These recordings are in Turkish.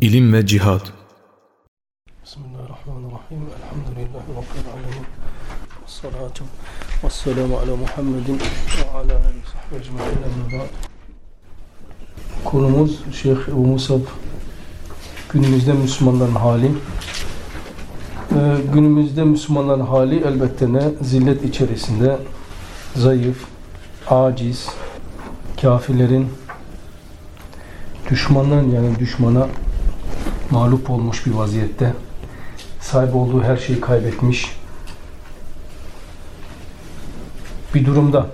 İlim ve Cihad Bismillahirrahmanirrahim. Elhamdülillahi Rabbil alemin. Vessalatu vesselamu ala Muhammedin ve ala alihi sahbihi ba'd. Konumuz Şeyh Ebu Musab günümüzde Müslümanların hali. Ee, günümüzde Müslümanların hali elbette ne? Zillet içerisinde zayıf, aciz, kafirlerin düşmanların yani düşmana mağlup olmuş bir vaziyette sahip olduğu her şeyi kaybetmiş bir durumda.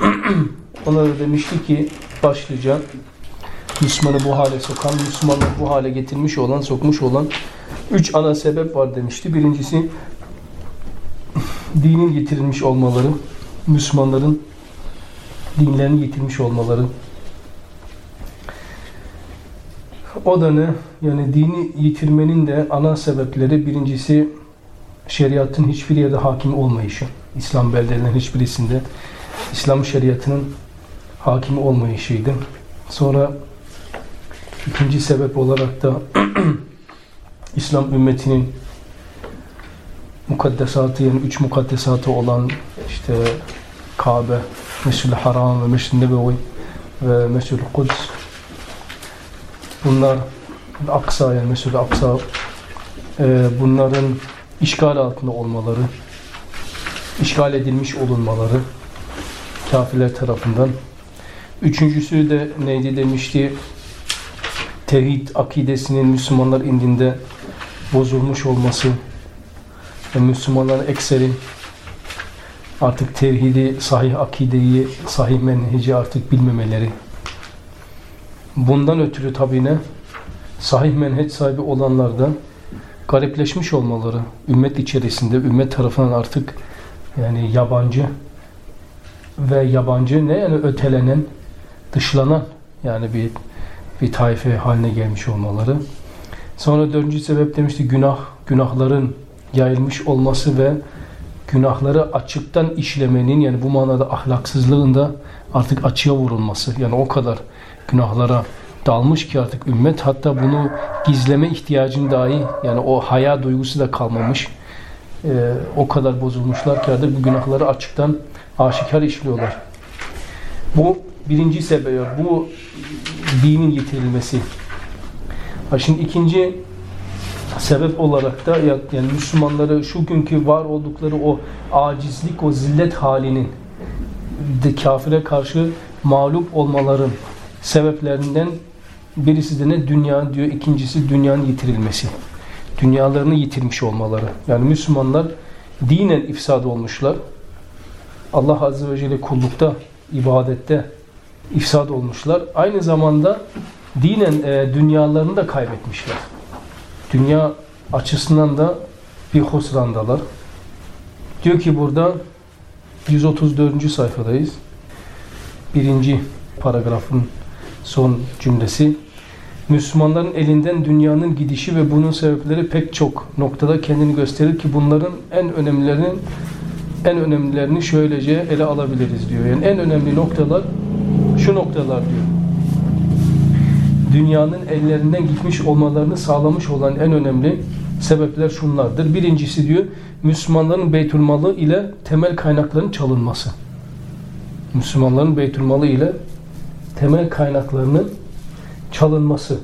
Ona da demişti ki başlıca Müslümanı bu hale sokan, Müslümanı bu hale getirmiş olan, sokmuş olan üç ana sebep var demişti. Birincisi dinin getirilmiş olmaları, Müslümanların dinlerini yitirmiş olmaları. O da ne? Yani dini yitirmenin de ana sebepleri birincisi şeriatın hiçbir yerde hakim olmayışı. İslam beldelerinin hiçbirisinde İslam şeriatının hakim olmayışıydı. Sonra ikinci sebep olarak da İslam ümmetinin mukaddesatı yani üç mukaddesatı olan işte Kabe, Mescid-i Haram ve Mescid-i Nebevi ve Mescid-i Kuds bunlar Aksa yani Mescid-i Aksa e, bunların işgal altında olmaları işgal edilmiş olunmaları kafirler tarafından üçüncüsü de neydi demişti tevhid akidesinin Müslümanlar indinde bozulmuş olması ve Müslümanların ekseri artık tevhidi, sahih akideyi, sahih menheci artık bilmemeleri. Bundan ötürü tabi ne? Sahih menheç sahibi olanlar da garipleşmiş olmaları, ümmet içerisinde, ümmet tarafından artık yani yabancı ve yabancı ne yani ötelenen, dışlanan yani bir bir taife haline gelmiş olmaları. Sonra dördüncü sebep demişti günah, günahların yayılmış olması ve günahları açıktan işlemenin yani bu manada ahlaksızlığın da artık açığa vurulması. Yani o kadar günahlara dalmış ki artık ümmet hatta bunu gizleme ihtiyacın dahi yani o haya duygusu da kalmamış. Ee, o kadar bozulmuşlar ki artık bu günahları açıktan aşikar işliyorlar. Bu birinci sebep, bu dinin yitirilmesi. Ha şimdi ikinci sebep olarak da yani Müslümanları şu günkü var oldukları o acizlik, o zillet halinin de kafire karşı mağlup olmaların sebeplerinden birisi de ne? Dünya diyor. ikincisi dünyanın yitirilmesi. Dünyalarını yitirmiş olmaları. Yani Müslümanlar dinen ifsad olmuşlar. Allah Azze ve Celle kullukta, ibadette ifsad olmuşlar. Aynı zamanda dinen e, dünyalarını da kaybetmişler. Dünya açısından da bir husrandalar. Diyor ki burada 134. sayfadayız. Birinci paragrafın son cümlesi. Müslümanların elinden dünyanın gidişi ve bunun sebepleri pek çok noktada kendini gösterir ki bunların en önemlilerinin en önemlilerini şöylece ele alabiliriz diyor. Yani en önemli noktalar şu noktalar diyor. Dünyanın ellerinden gitmiş olmalarını sağlamış olan en önemli sebepler şunlardır. Birincisi diyor Müslümanların beytülmalı ile temel kaynakların çalınması. Müslümanların beytülmalı ile temel kaynaklarının çalınması.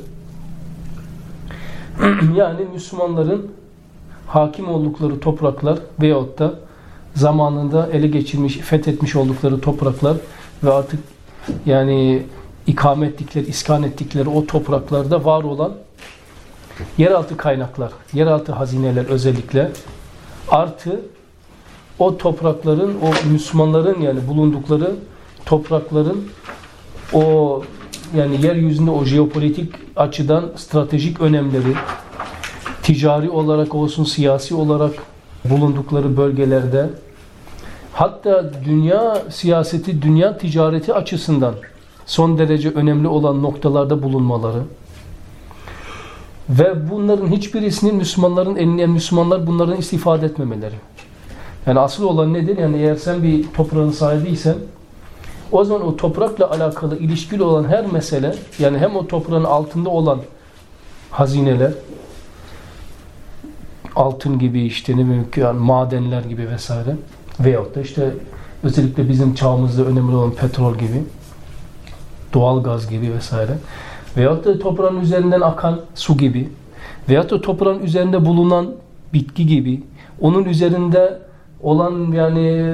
yani Müslümanların hakim oldukları topraklar veyahut da zamanında ele geçirmiş, fethetmiş oldukları topraklar ve artık yani ikamet ettikleri, iskan ettikleri o topraklarda var olan yeraltı kaynaklar, yeraltı hazineler özellikle artı o toprakların, o Müslümanların yani bulundukları toprakların o yani yeryüzünde o jeopolitik açıdan stratejik önemleri ticari olarak olsun, siyasi olarak bulundukları bölgelerde hatta dünya siyaseti, dünya ticareti açısından son derece önemli olan noktalarda bulunmaları ve bunların hiçbirisinin Müslümanların eline Müslümanlar bunların istifade etmemeleri. Yani asıl olan nedir? Yani eğer sen bir toprağın sahibiysen o zaman o toprakla alakalı ilişkili olan her mesele yani hem o toprağın altında olan hazineler, altın gibi işte ne bileyim yani madenler gibi vesaire veyahut da işte özellikle bizim çağımızda önemli olan petrol gibi doğal gaz gibi vesaire veyahut da toprağın üzerinden akan su gibi veyahut da toprağın üzerinde bulunan bitki gibi onun üzerinde olan yani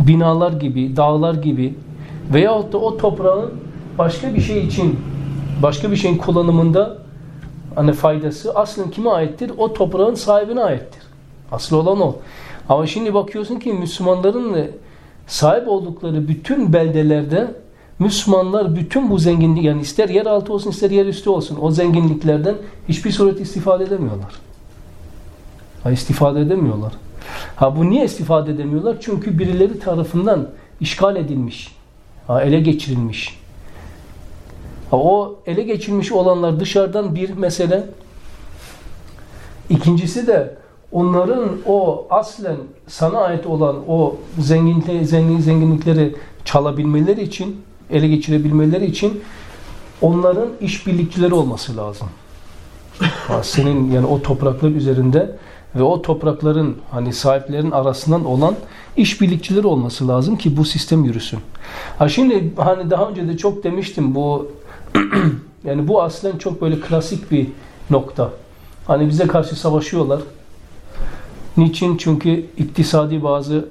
binalar gibi, dağlar gibi veyahut da o toprağın başka bir şey için başka bir şeyin kullanımında hani faydası aslında kime aittir? O toprağın sahibine aittir. Asıl olan o. Ama şimdi bakıyorsun ki Müslümanların sahip oldukları bütün beldelerde Müslümanlar bütün bu zenginlik yani ister yer altı olsun ister yer üstü olsun o zenginliklerden hiçbir suret istifade edemiyorlar. Ha, istifade edemiyorlar. Ha bu niye istifade edemiyorlar? Çünkü birileri tarafından işgal edilmiş. Ele geçirilmiş. O ele geçirilmiş olanlar dışarıdan bir mesele. İkincisi de onların o aslen sana ait olan o zenginlikleri, zenginlikleri çalabilmeleri için, ele geçirebilmeleri için onların işbirlikçileri olması lazım. Senin yani o topraklar üzerinde ve o toprakların hani sahiplerin arasından olan işbirlikçileri olması lazım ki bu sistem yürüsün. Ha şimdi hani daha önce de çok demiştim bu yani bu aslen çok böyle klasik bir nokta. Hani bize karşı savaşıyorlar. Niçin? Çünkü iktisadi bazı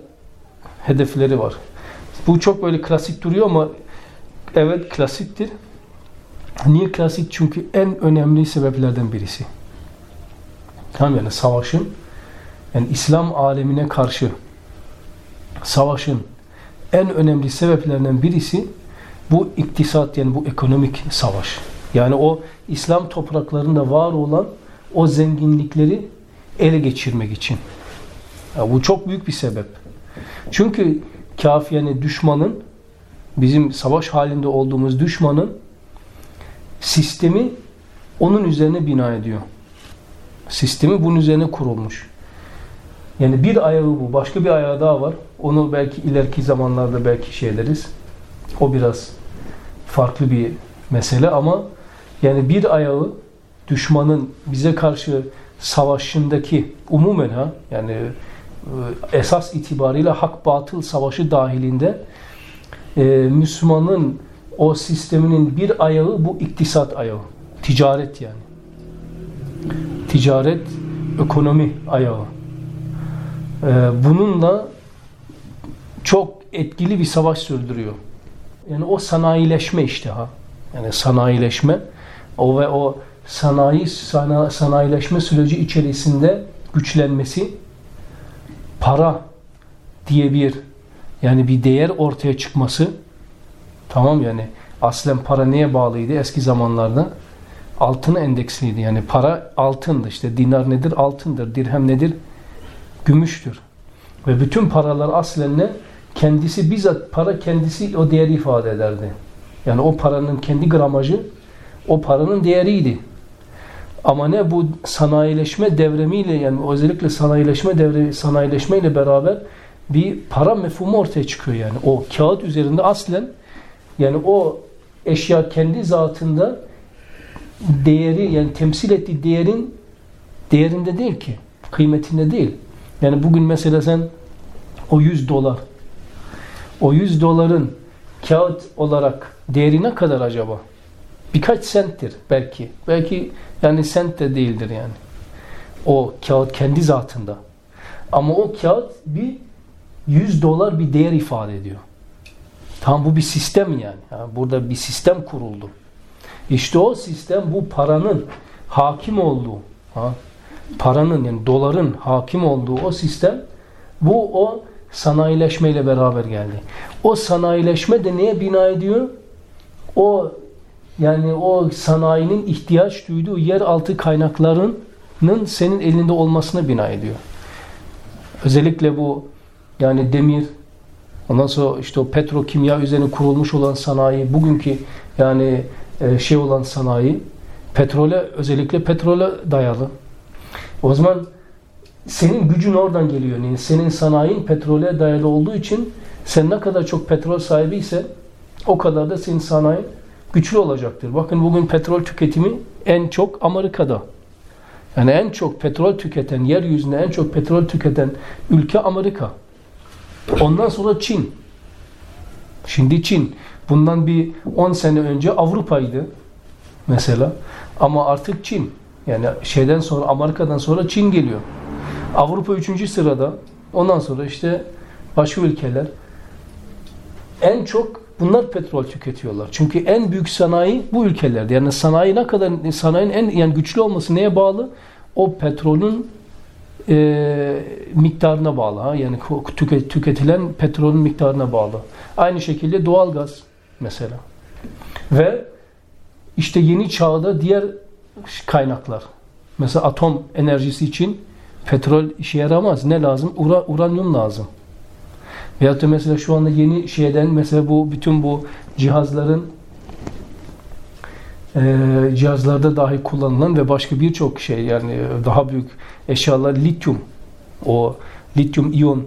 hedefleri var. Bu çok böyle klasik duruyor ama evet klasiktir. Niye klasik? Çünkü en önemli sebeplerden birisi. Tamam yani savaşın yani İslam alemine karşı savaşın en önemli sebeplerinden birisi bu iktisat yani bu ekonomik savaş. Yani o İslam topraklarında var olan o zenginlikleri ele geçirmek için. Ya bu çok büyük bir sebep. Çünkü kafir yani düşmanın bizim savaş halinde olduğumuz düşmanın sistemi onun üzerine bina ediyor. Sistemi bunun üzerine kurulmuş. Yani bir ayağı bu. Başka bir ayağı daha var. Onu belki ileriki zamanlarda belki şey ederiz. O biraz farklı bir mesele ama yani bir ayağı düşmanın bize karşı savaşındaki umumen ha yani e, esas itibariyle hak batıl savaşı dahilinde e, Müslümanın o sisteminin bir ayağı bu iktisat ayağı. Ticaret yani. Ticaret, ekonomi ayağı. E, bununla çok etkili bir savaş sürdürüyor. Yani o sanayileşme işte ha. Yani sanayileşme. O ve o sanayi sana, sanayileşme süreci içerisinde güçlenmesi para diye bir yani bir değer ortaya çıkması. Tamam yani aslen para neye bağlıydı? Eski zamanlarda altın endeksliydi. Yani para altındı işte dinar nedir? Altındır. Dirhem nedir? Gümüştür. Ve bütün paralar aslen ne kendisi bizzat para kendisi o değeri ifade ederdi. Yani o paranın kendi gramajı o paranın değeriydi. Ama ne bu sanayileşme devremiyle yani özellikle sanayileşme devre sanayileşme ile beraber bir para mefhumu ortaya çıkıyor yani. O kağıt üzerinde aslen yani o eşya kendi zatında değeri yani temsil ettiği değerin değerinde değil ki. Kıymetinde değil. Yani bugün mesela sen o 100 dolar o 100 doların kağıt olarak değeri ne kadar acaba? Birkaç senttir belki. Belki yani sent de değildir yani. O kağıt kendi zatında. Ama o kağıt bir 100 dolar bir değer ifade ediyor. Tam bu bir sistem yani. yani. Burada bir sistem kuruldu. İşte o sistem bu paranın hakim olduğu, ha, paranın yani doların hakim olduğu o sistem bu o sanayileşmeyle beraber geldi. O sanayileşme de neye bina ediyor? O yani o sanayinin ihtiyaç duyduğu yeraltı kaynaklarının senin elinde olmasına bina ediyor. Özellikle bu yani demir, ondan sonra işte o petrokimya üzerine kurulmuş olan sanayi, bugünkü yani e, şey olan sanayi, petrole özellikle petrole dayalı. O zaman senin gücün oradan geliyor. Yani senin sanayin petrole dayalı olduğu için sen ne kadar çok petrol sahibiyse o kadar da senin sanayin güçlü olacaktır. Bakın bugün petrol tüketimi En çok Amerika'da. Yani en çok petrol tüketen, yeryüzünde en çok petrol tüketen ülke Amerika. Ondan sonra Çin. Şimdi Çin. Bundan bir 10 sene önce Avrupa'ydı mesela. Ama artık Çin. Yani şeyden sonra Amerika'dan sonra Çin geliyor. Avrupa 3. sırada. Ondan sonra işte başka ülkeler. En çok bunlar petrol tüketiyorlar. Çünkü en büyük sanayi bu ülkelerde. Yani sanayi ne kadar sanayinin en yani güçlü olması neye bağlı? O petrolün e, miktarına bağlı. Ha? Yani tüket, tüketilen petrolün miktarına bağlı. Aynı şekilde doğalgaz mesela. Ve işte yeni çağda diğer kaynaklar. Mesela atom enerjisi için petrol işe yaramaz. Ne lazım? Ura, uranyum lazım. Veyahut da mesela şu anda yeni şeyden mesela bu bütün bu cihazların e, cihazlarda dahi kullanılan ve başka birçok şey yani daha büyük eşyalar lityum. O lityum iyon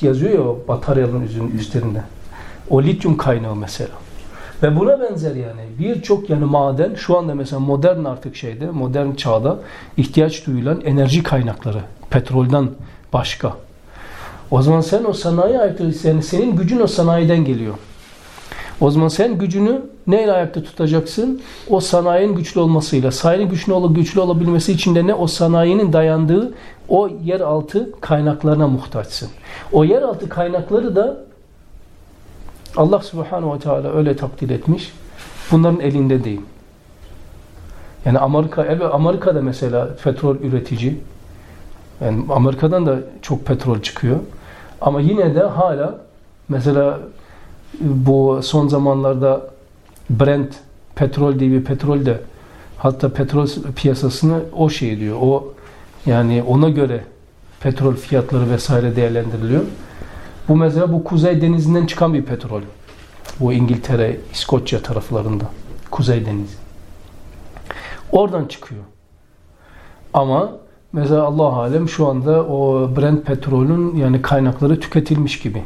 yazıyor ya bataryaların üstlerinde. O lityum kaynağı mesela. Ve buna benzer yani birçok yani maden şu anda mesela modern artık şeyde modern çağda ihtiyaç duyulan enerji kaynakları petrolden başka. O zaman sen o sanayi ait yani senin gücün o sanayiden geliyor. O zaman sen gücünü neyle ayakta tutacaksın? O sanayinin güçlü olmasıyla. Sanayinin güçlü, ol güçlü olabilmesi için de ne? O sanayinin dayandığı o yeraltı kaynaklarına muhtaçsın. O yeraltı kaynakları da Allah subhanahu ve teala öyle takdir etmiş. Bunların elinde değil. Yani Amerika, Amerika'da mesela petrol üretici. Yani Amerika'dan da çok petrol çıkıyor. Ama yine de hala mesela bu son zamanlarda Brent petrol diye bir petrol de hatta petrol piyasasını o şey diyor. O yani ona göre petrol fiyatları vesaire değerlendiriliyor. Bu mesela bu Kuzey Denizi'nden çıkan bir petrol. Bu İngiltere, İskoçya taraflarında. Kuzey Denizi. Oradan çıkıyor. Ama mesela Allah alem şu anda o Brent petrolün yani kaynakları tüketilmiş gibi.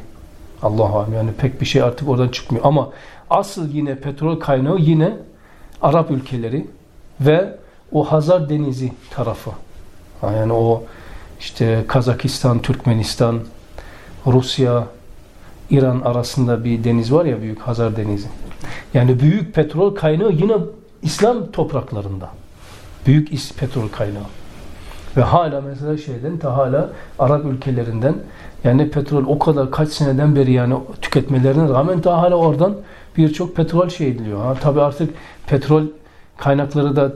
Allah alem yani pek bir şey artık oradan çıkmıyor. Ama asıl yine petrol kaynağı yine Arap ülkeleri ve o Hazar Denizi tarafı. Yani o işte Kazakistan, Türkmenistan, Rusya, İran arasında bir deniz var ya büyük Hazar Denizi. Yani büyük petrol kaynağı yine İslam topraklarında. Büyük petrol kaynağı. Ve hala mesela şeyden ta hala Arap ülkelerinden yani petrol o kadar kaç seneden beri yani tüketmelerine rağmen ta hala oradan birçok petrol şey ediliyor. Ha, tabii artık petrol kaynakları da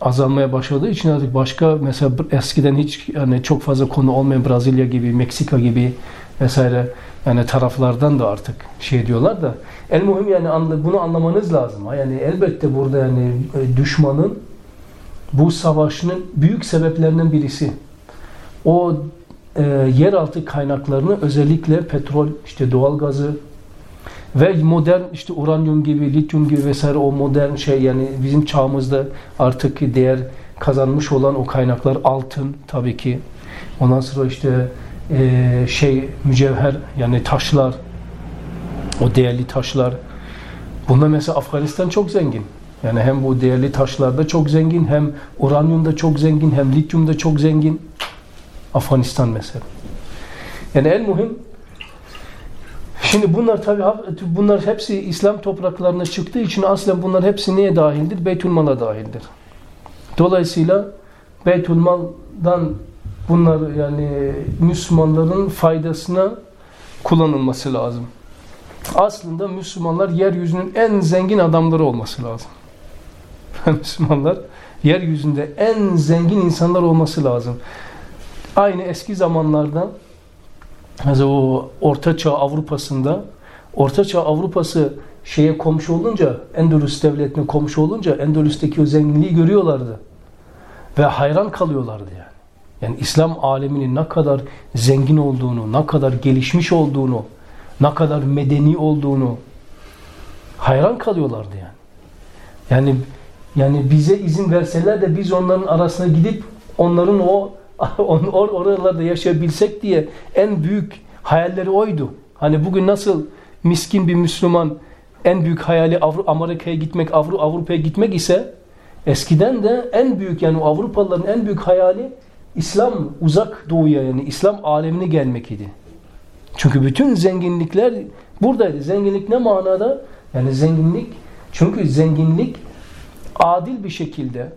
azalmaya başladığı için artık başka mesela eskiden hiç yani çok fazla konu olmayan Brezilya gibi, Meksika gibi vesaire yani taraflardan da artık şey diyorlar da el muhim yani bunu anlamanız lazım. Yani elbette burada yani e, düşmanın bu savaşının büyük sebeplerinden birisi o e, yeraltı kaynaklarını özellikle petrol, işte doğal gazı ve modern işte uranyum gibi, lityum gibi vesaire o modern şey yani bizim çağımızda artık değer kazanmış olan o kaynaklar altın tabii ki. Ondan sonra işte e, şey mücevher yani taşlar o değerli taşlar bunda mesela Afganistan çok zengin. Yani hem bu değerli taşlarda çok zengin hem uranyumda çok zengin hem lityumda çok zengin. Afganistan mesela. Yani en muhim Şimdi bunlar tabi bunlar hepsi İslam topraklarına çıktığı için aslen bunlar hepsi neye dahildir? Beytülmal'a dahildir. Dolayısıyla Beytülmal'dan bunlar yani Müslümanların faydasına kullanılması lazım. Aslında Müslümanlar yeryüzünün en zengin adamları olması lazım. Müslümanlar yeryüzünde en zengin insanlar olması lazım. Aynı eski zamanlarda o Orta Çağ Avrupa'sında Orta Çağ Avrupa'sı şeye komşu olunca Endülüs devletine komşu olunca Endülüs'teki o zenginliği görüyorlardı. Ve hayran kalıyorlardı yani. Yani İslam aleminin ne kadar zengin olduğunu, ne kadar gelişmiş olduğunu, ne kadar medeni olduğunu hayran kalıyorlardı yani. Yani yani bize izin verseler de biz onların arasına gidip onların o or oralarda yaşayabilsek diye en büyük hayalleri oydu. Hani bugün nasıl miskin bir Müslüman en büyük hayali Amerika'ya gitmek, Avrupa'ya gitmek ise eskiden de en büyük yani Avrupalıların en büyük hayali İslam uzak doğuya yani İslam alemine gelmek idi. Çünkü bütün zenginlikler buradaydı. Zenginlik ne manada? Yani zenginlik çünkü zenginlik adil bir şekilde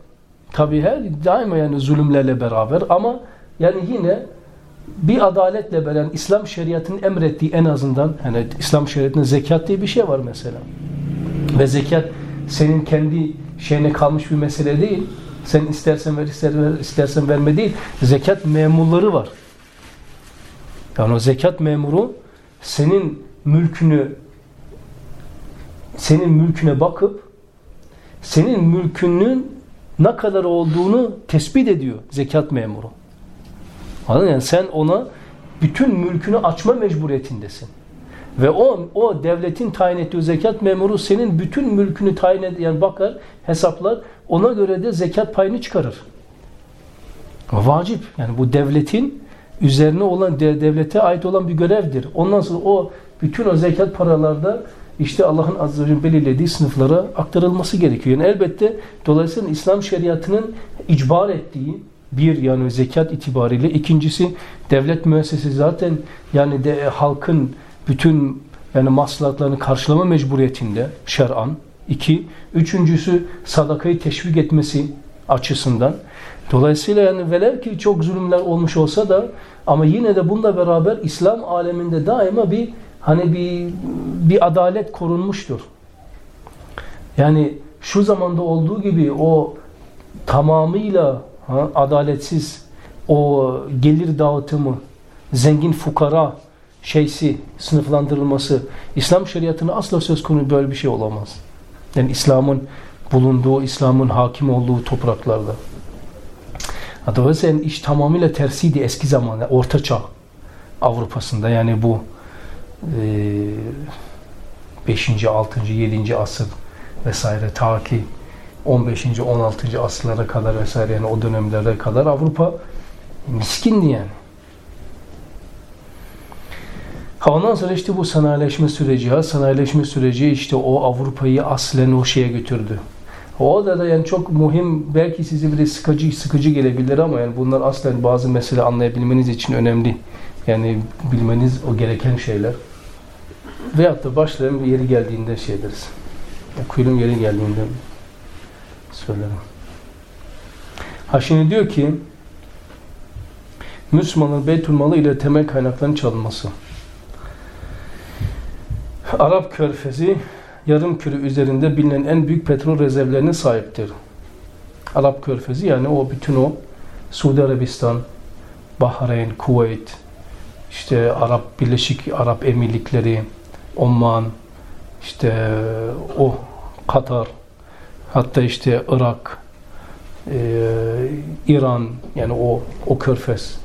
tabi her daima yani zulümlerle beraber ama yani yine bir adaletle beraber İslam şeriatının emrettiği en azından hani İslam şeriatında zekat diye bir şey var mesela. Ve zekat senin kendi şeyine kalmış bir mesele değil. Sen istersen ver, istersen, ver, istersen verme değil. Zekat memurları var. Yani o zekat memuru senin mülkünü senin mülküne bakıp senin mülkünün ne kadar olduğunu tespit ediyor zekat memuru. Anladın yani sen ona bütün mülkünü açma mecburiyetindesin. Ve o, o devletin tayin ettiği zekat memuru senin bütün mülkünü tayin ed yani bakar, hesaplar, ona göre de zekat payını çıkarır. Vacip. Yani bu devletin üzerine olan, devlete ait olan bir görevdir. Ondan sonra o bütün o zekat paralarda işte Allah'ın azze ve celle belirlediği sınıflara aktarılması gerekiyor. Yani elbette dolayısıyla İslam şeriatının icbar ettiği bir yani zekat itibariyle ikincisi devlet müessesesi zaten yani de halkın bütün yani maslahatlarını karşılama mecburiyetinde şer'an. İki, üçüncüsü sadakayı teşvik etmesi açısından. Dolayısıyla yani velev ki çok zulümler olmuş olsa da ama yine de bununla beraber İslam aleminde daima bir hani bir bir adalet korunmuştur. Yani şu zamanda olduğu gibi o tamamıyla ha, adaletsiz o gelir dağıtımı, zengin fukara şeysi sınıflandırılması İslam şeriatını asla söz konusu böyle bir şey olamaz. Yani İslam'ın bulunduğu, İslam'ın hakim olduğu topraklarda. Dolayısıyla iş tamamıyla tersiydi eski zamanda, Orta Çağ Avrupa'sında yani bu 5. 6. 7. asır vesaire ta ki 15. 16. asırlara kadar vesaire yani o dönemlere kadar Avrupa miskindi yani. Ondan sonra işte bu sanayileşme süreci ha sanayileşme süreci işte o Avrupa'yı aslen o şeye götürdü. O da da yani çok muhim belki size bir sıkıcı sıkıcı gelebilir ama yani bunlar aslen bazı mesele anlayabilmeniz için önemli. Yani bilmeniz o gereken şeyler. Veyahut da başlayalım yeri geldiğinde şey ederiz. Okuyalım yeri geldiğinde söylerim. Ha şimdi diyor ki Müslümanların Beytülmalı ile temel kaynakların çalınması. Arap Körfezi yarım küre üzerinde bilinen en büyük petrol rezervlerine sahiptir. Arap Körfezi yani o bütün o Suudi Arabistan, Bahreyn, Kuveyt, işte Arap Birleşik Arap Emirlikleri, Oman, işte o Katar, hatta işte Irak, e, İran yani o o körfez.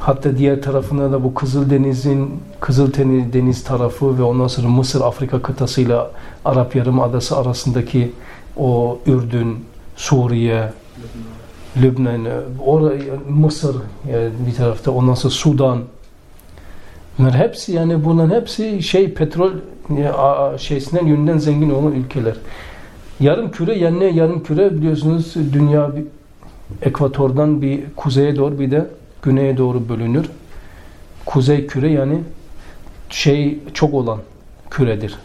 Hatta diğer tarafında da bu Kızıldeniz'in Kızıldeniz tarafı ve ondan sonra Mısır Afrika kıtasıyla Arap Yarımadası arasındaki o Ürdün, Suriye, Lübnan, oraya, Mısır yani bir tarafta ondan sonra Sudan, Bunlar hepsi yani bunların hepsi şey petrol şeysinden yönünden zengin olan ülkeler. Yarım küre yani yarım küre biliyorsunuz dünya bir ekvatordan bir kuzeye doğru bir de güneye doğru bölünür. Kuzey küre yani şey çok olan küredir.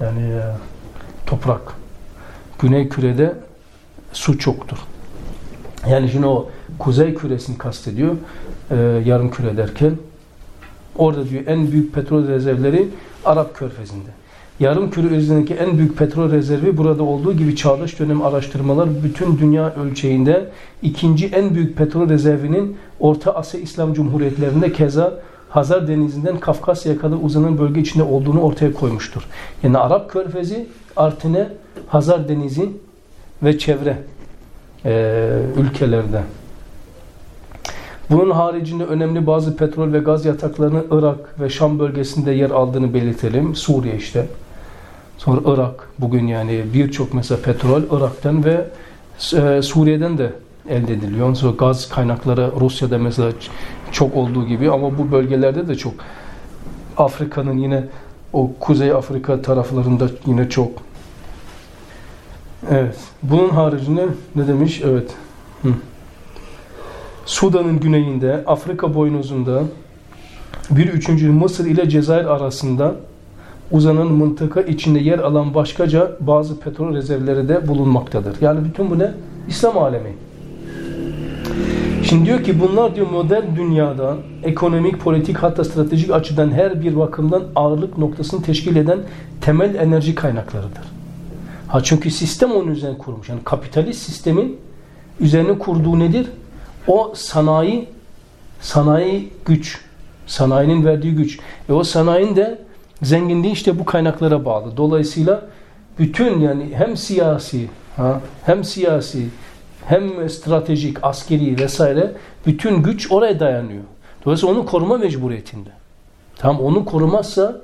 Yani e, toprak. Güney kürede su çoktur. Yani şimdi o kuzey küresini kastediyor e, yarım küre derken Orada diyor en büyük petrol rezervleri Arap Körfezi'nde. Yarım küre üzerindeki en büyük petrol rezervi burada olduğu gibi çağdaş dönem araştırmalar bütün dünya ölçeğinde ikinci en büyük petrol rezervinin Orta Asya İslam Cumhuriyetlerinde keza Hazar Denizi'nden Kafkasya'ya kadar uzanan bölge içinde olduğunu ortaya koymuştur. Yani Arap Körfezi artıne Hazar Denizi ve çevre e, ülkelerde. Bunun haricinde önemli bazı petrol ve gaz yataklarının Irak ve Şam bölgesinde yer aldığını belirtelim. Suriye işte. Sonra Irak bugün yani birçok mesela petrol Irak'tan ve e, Suriye'den de elde ediliyor. Sonra gaz kaynakları Rusya'da mesela çok olduğu gibi ama bu bölgelerde de çok. Afrika'nın yine o Kuzey Afrika taraflarında yine çok. Evet. Bunun haricinde ne demiş? Evet. Hı. Sudan'ın güneyinde, Afrika boynuzunda, bir üçüncü Mısır ile Cezayir arasında uzanan mıntıka içinde yer alan başkaca bazı petrol rezervleri de bulunmaktadır. Yani bütün bu ne? İslam alemi. Şimdi diyor ki bunlar diyor modern dünyada ekonomik, politik hatta stratejik açıdan her bir bakımdan ağırlık noktasını teşkil eden temel enerji kaynaklarıdır. Ha çünkü sistem onun üzerine kurmuş. Yani kapitalist sistemin üzerine kurduğu nedir? O sanayi, sanayi güç. Sanayinin verdiği güç. Ve o sanayinin de zenginliği işte bu kaynaklara bağlı. Dolayısıyla bütün yani hem siyasi ha, hem siyasi hem stratejik, askeri vesaire bütün güç oraya dayanıyor. Dolayısıyla onu koruma mecburiyetinde. Tam onu korumazsa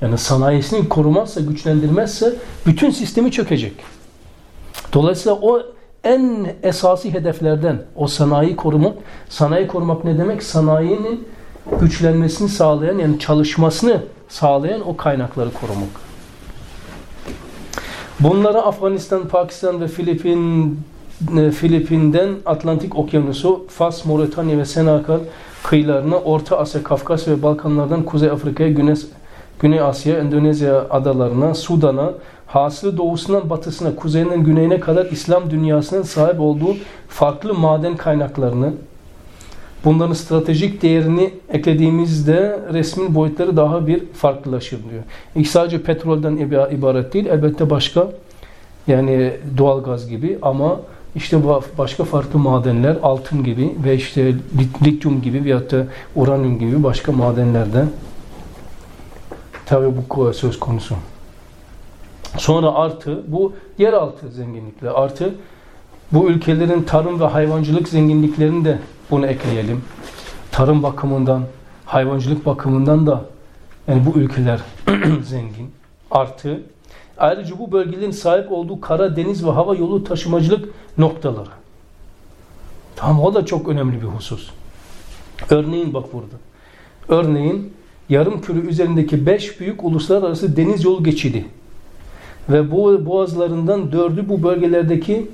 yani sanayisini korumazsa, güçlendirmezse bütün sistemi çökecek. Dolayısıyla o en esasi hedeflerden o sanayi korumak. Sanayi korumak ne demek? Sanayinin güçlenmesini sağlayan yani çalışmasını sağlayan o kaynakları korumak. Bunlara Afganistan, Pakistan ve Filipin e, Filipin'den Atlantik Okyanusu, Fas, Moritanya ve Senakal kıyılarına, Orta Asya, Kafkas ve Balkanlardan Kuzey Afrika'ya, Güney, Güney Asya, Endonezya adalarına, Sudan'a, hasılı doğusundan batısına, kuzeyinden güneyine kadar İslam dünyasının sahip olduğu farklı maden kaynaklarını, bunların stratejik değerini eklediğimizde resmin boyutları daha bir farklılaşır diyor. İlk sadece petrolden ibaret değil, elbette başka yani doğal gaz gibi ama işte başka farklı madenler, altın gibi ve işte lityum gibi veyahut da uranyum gibi başka madenlerden tabi bu söz konusu. Sonra artı bu yeraltı zenginlikleri artı bu ülkelerin tarım ve hayvancılık zenginliklerini de bunu ekleyelim. Tarım bakımından, hayvancılık bakımından da yani bu ülkeler zengin. Artı Ayrıca bu bölgelerin sahip olduğu kara, deniz ve hava yolu taşımacılık noktaları. Tamam o da çok önemli bir husus. Örneğin bak burada. Örneğin yarım küre üzerindeki beş büyük uluslararası deniz yolu geçidi ve bu boğazlarından dördü bu bölgelerdeki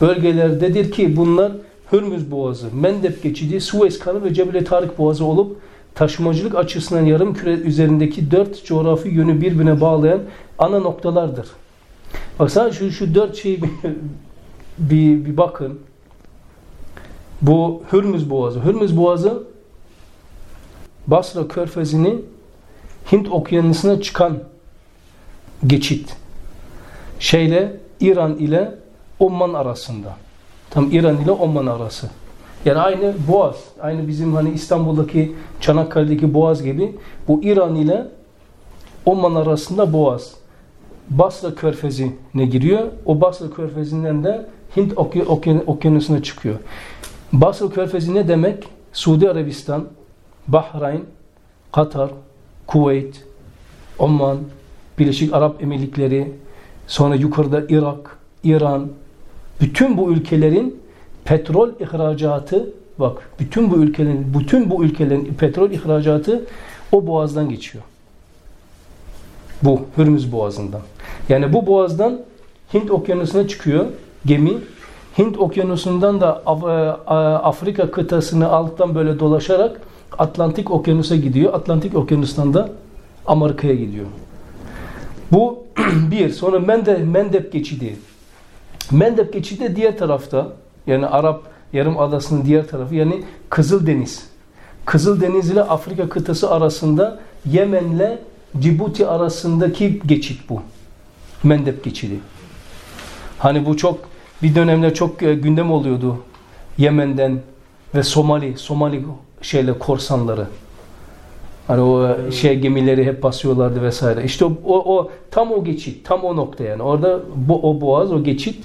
bölgelerdedir ki bunlar Hürmüz Boğazı, Mendeb Geçidi, Suez Kanı ve Cebel Tarık Boğazı olup taşımacılık açısından yarım küre üzerindeki dört coğrafi yönü birbirine bağlayan ana noktalardır. Baksana şu, şu dört şeyi bir, bir, bir bakın. Bu Hürmüz Boğazı. Hürmüz Boğazı Basra Körfezi'ni Hint Okyanusu'na çıkan geçit. Şeyle İran ile Oman arasında. Tam İran ile Oman arası. Yani aynı Boğaz, aynı bizim hani İstanbul'daki Çanakkale'deki Boğaz gibi bu İran ile Oman arasında Boğaz. Basra Körfezi'ne giriyor. O Basra Körfezi'nden de Hint Okyanusu'na çıkıyor. Basra Körfezi ne demek? Suudi Arabistan, Bahreyn, Katar, Kuveyt, Oman, Birleşik Arap Emirlikleri, sonra yukarıda Irak, İran, bütün bu ülkelerin petrol ihracatı bak bütün bu ülkelerin bütün bu ülkelerin petrol ihracatı o boğazdan geçiyor. Bu Hürmüz boğazından. Yani bu boğazdan Hint okyanusuna çıkıyor gemi. Hint okyanusundan da e, Afrika kıtasını alttan böyle dolaşarak Atlantik okyanusa gidiyor. Atlantik okyanustan da Amerika'ya gidiyor. Bu bir. Sonra Mendeb, Mendeb geçidi. Mendeb geçidi diğer tarafta yani Arap yarım adasının diğer tarafı yani Kızıldeniz. Kızıldeniz ile Afrika kıtası arasında Yemen'le Cibuti arasındaki geçit bu. Mendeb geçidi. Hani bu çok bir dönemler çok e, gündem oluyordu. Yemen'den ve Somali, Somali şeyle korsanları. Hani o e, şey gemileri hep basıyorlardı vesaire. İşte o, o, o tam o geçit, tam o nokta yani. Orada bu o boğaz, o geçit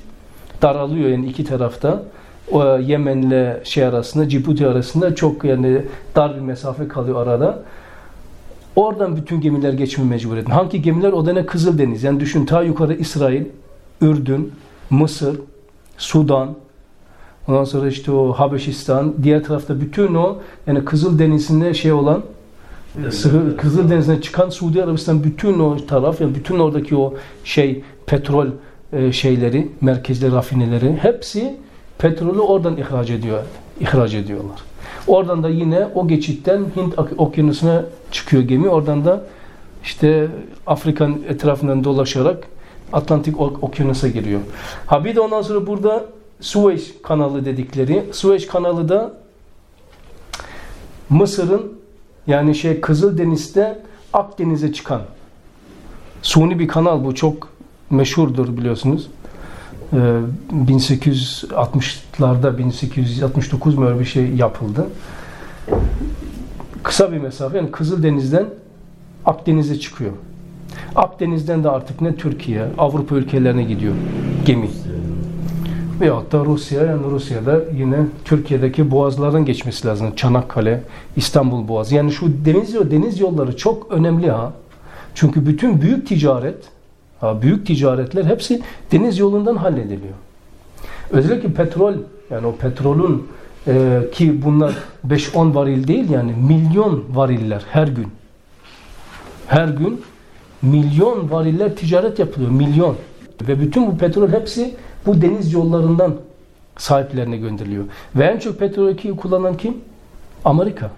daralıyor yani iki tarafta. O Yemen'le şey arasında, Cibuti arasında çok yani dar bir mesafe kalıyor arada. Oradan bütün gemiler geçme mecburiyeti. Hangi gemiler? O da ne? Kızıldeniz. Yani düşün ta yukarı İsrail, Ürdün, Mısır, Sudan, ondan sonra işte o Habeşistan, diğer tarafta bütün o yani Kızıldeniz'inde şey olan Kızıldeniz'den çıkan Suudi Arabistan bütün o taraf yani bütün oradaki o şey petrol e, şeyleri, merkezleri, rafineleri hepsi petrolü oradan ihraç ediyor, ihraç ediyorlar. Oradan da yine o geçitten Hint okyanusuna çıkıyor gemi. Oradan da işte Afrika'nın etrafından dolaşarak Atlantik okyanusa giriyor. Ha bir de ondan sonra burada Suez kanalı dedikleri. Suez kanalı da Mısır'ın yani şey Kızıldeniz'de Akdeniz'e çıkan suni bir kanal bu çok meşhurdur biliyorsunuz. Ee, 1860'larda 1869 mu öyle bir şey yapıldı. Kısa bir mesafe yani Kızıldeniz'den Akdeniz'e çıkıyor. Akdeniz'den de artık ne Türkiye, Avrupa ülkelerine gidiyor gemi. Veyahut da Rusya, yani Rusya'da yine Türkiye'deki boğazlardan geçmesi lazım. Çanakkale, İstanbul Boğazı. Yani şu deniz, deniz yolları çok önemli ha. Çünkü bütün büyük ticaret, ha, büyük ticaretler hepsi deniz yolundan hallediliyor. Özellikle petrol, yani o petrolün e, ki bunlar 5-10 varil değil yani milyon variller her gün. Her gün milyon variller ticaret yapılıyor. Milyon. Ve bütün bu petrol hepsi bu deniz yollarından sahiplerine gönderiliyor. Ve en çok petrolü kullanan kim? Amerika.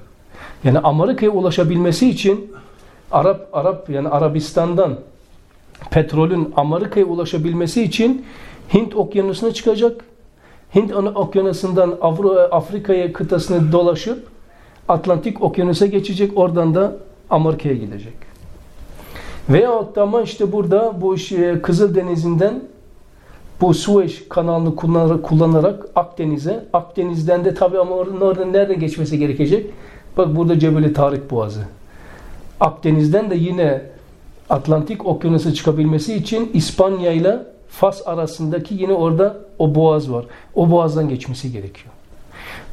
Yani Amerika'ya ulaşabilmesi için Arap Arap yani Arabistan'dan petrolün Amerika'ya ulaşabilmesi için Hint okyanusuna çıkacak. Hint okyanusundan Afrika'ya kıtasını dolaşıp Atlantik okyanusa geçecek. Oradan da Amerika'ya gidecek. Veyahut da ama işte burada bu Kızıl Denizi'nden bu Suez kanalını kullanarak, kullanarak Akdeniz'e, Akdeniz'den de tabi ama oradan nereden geçmesi gerekecek? Bak burada Cebeli Tarık Boğazı. Akdeniz'den de yine Atlantik Okyanusu çıkabilmesi için İspanya ile Fas arasındaki yine orada o boğaz var. O boğazdan geçmesi gerekiyor.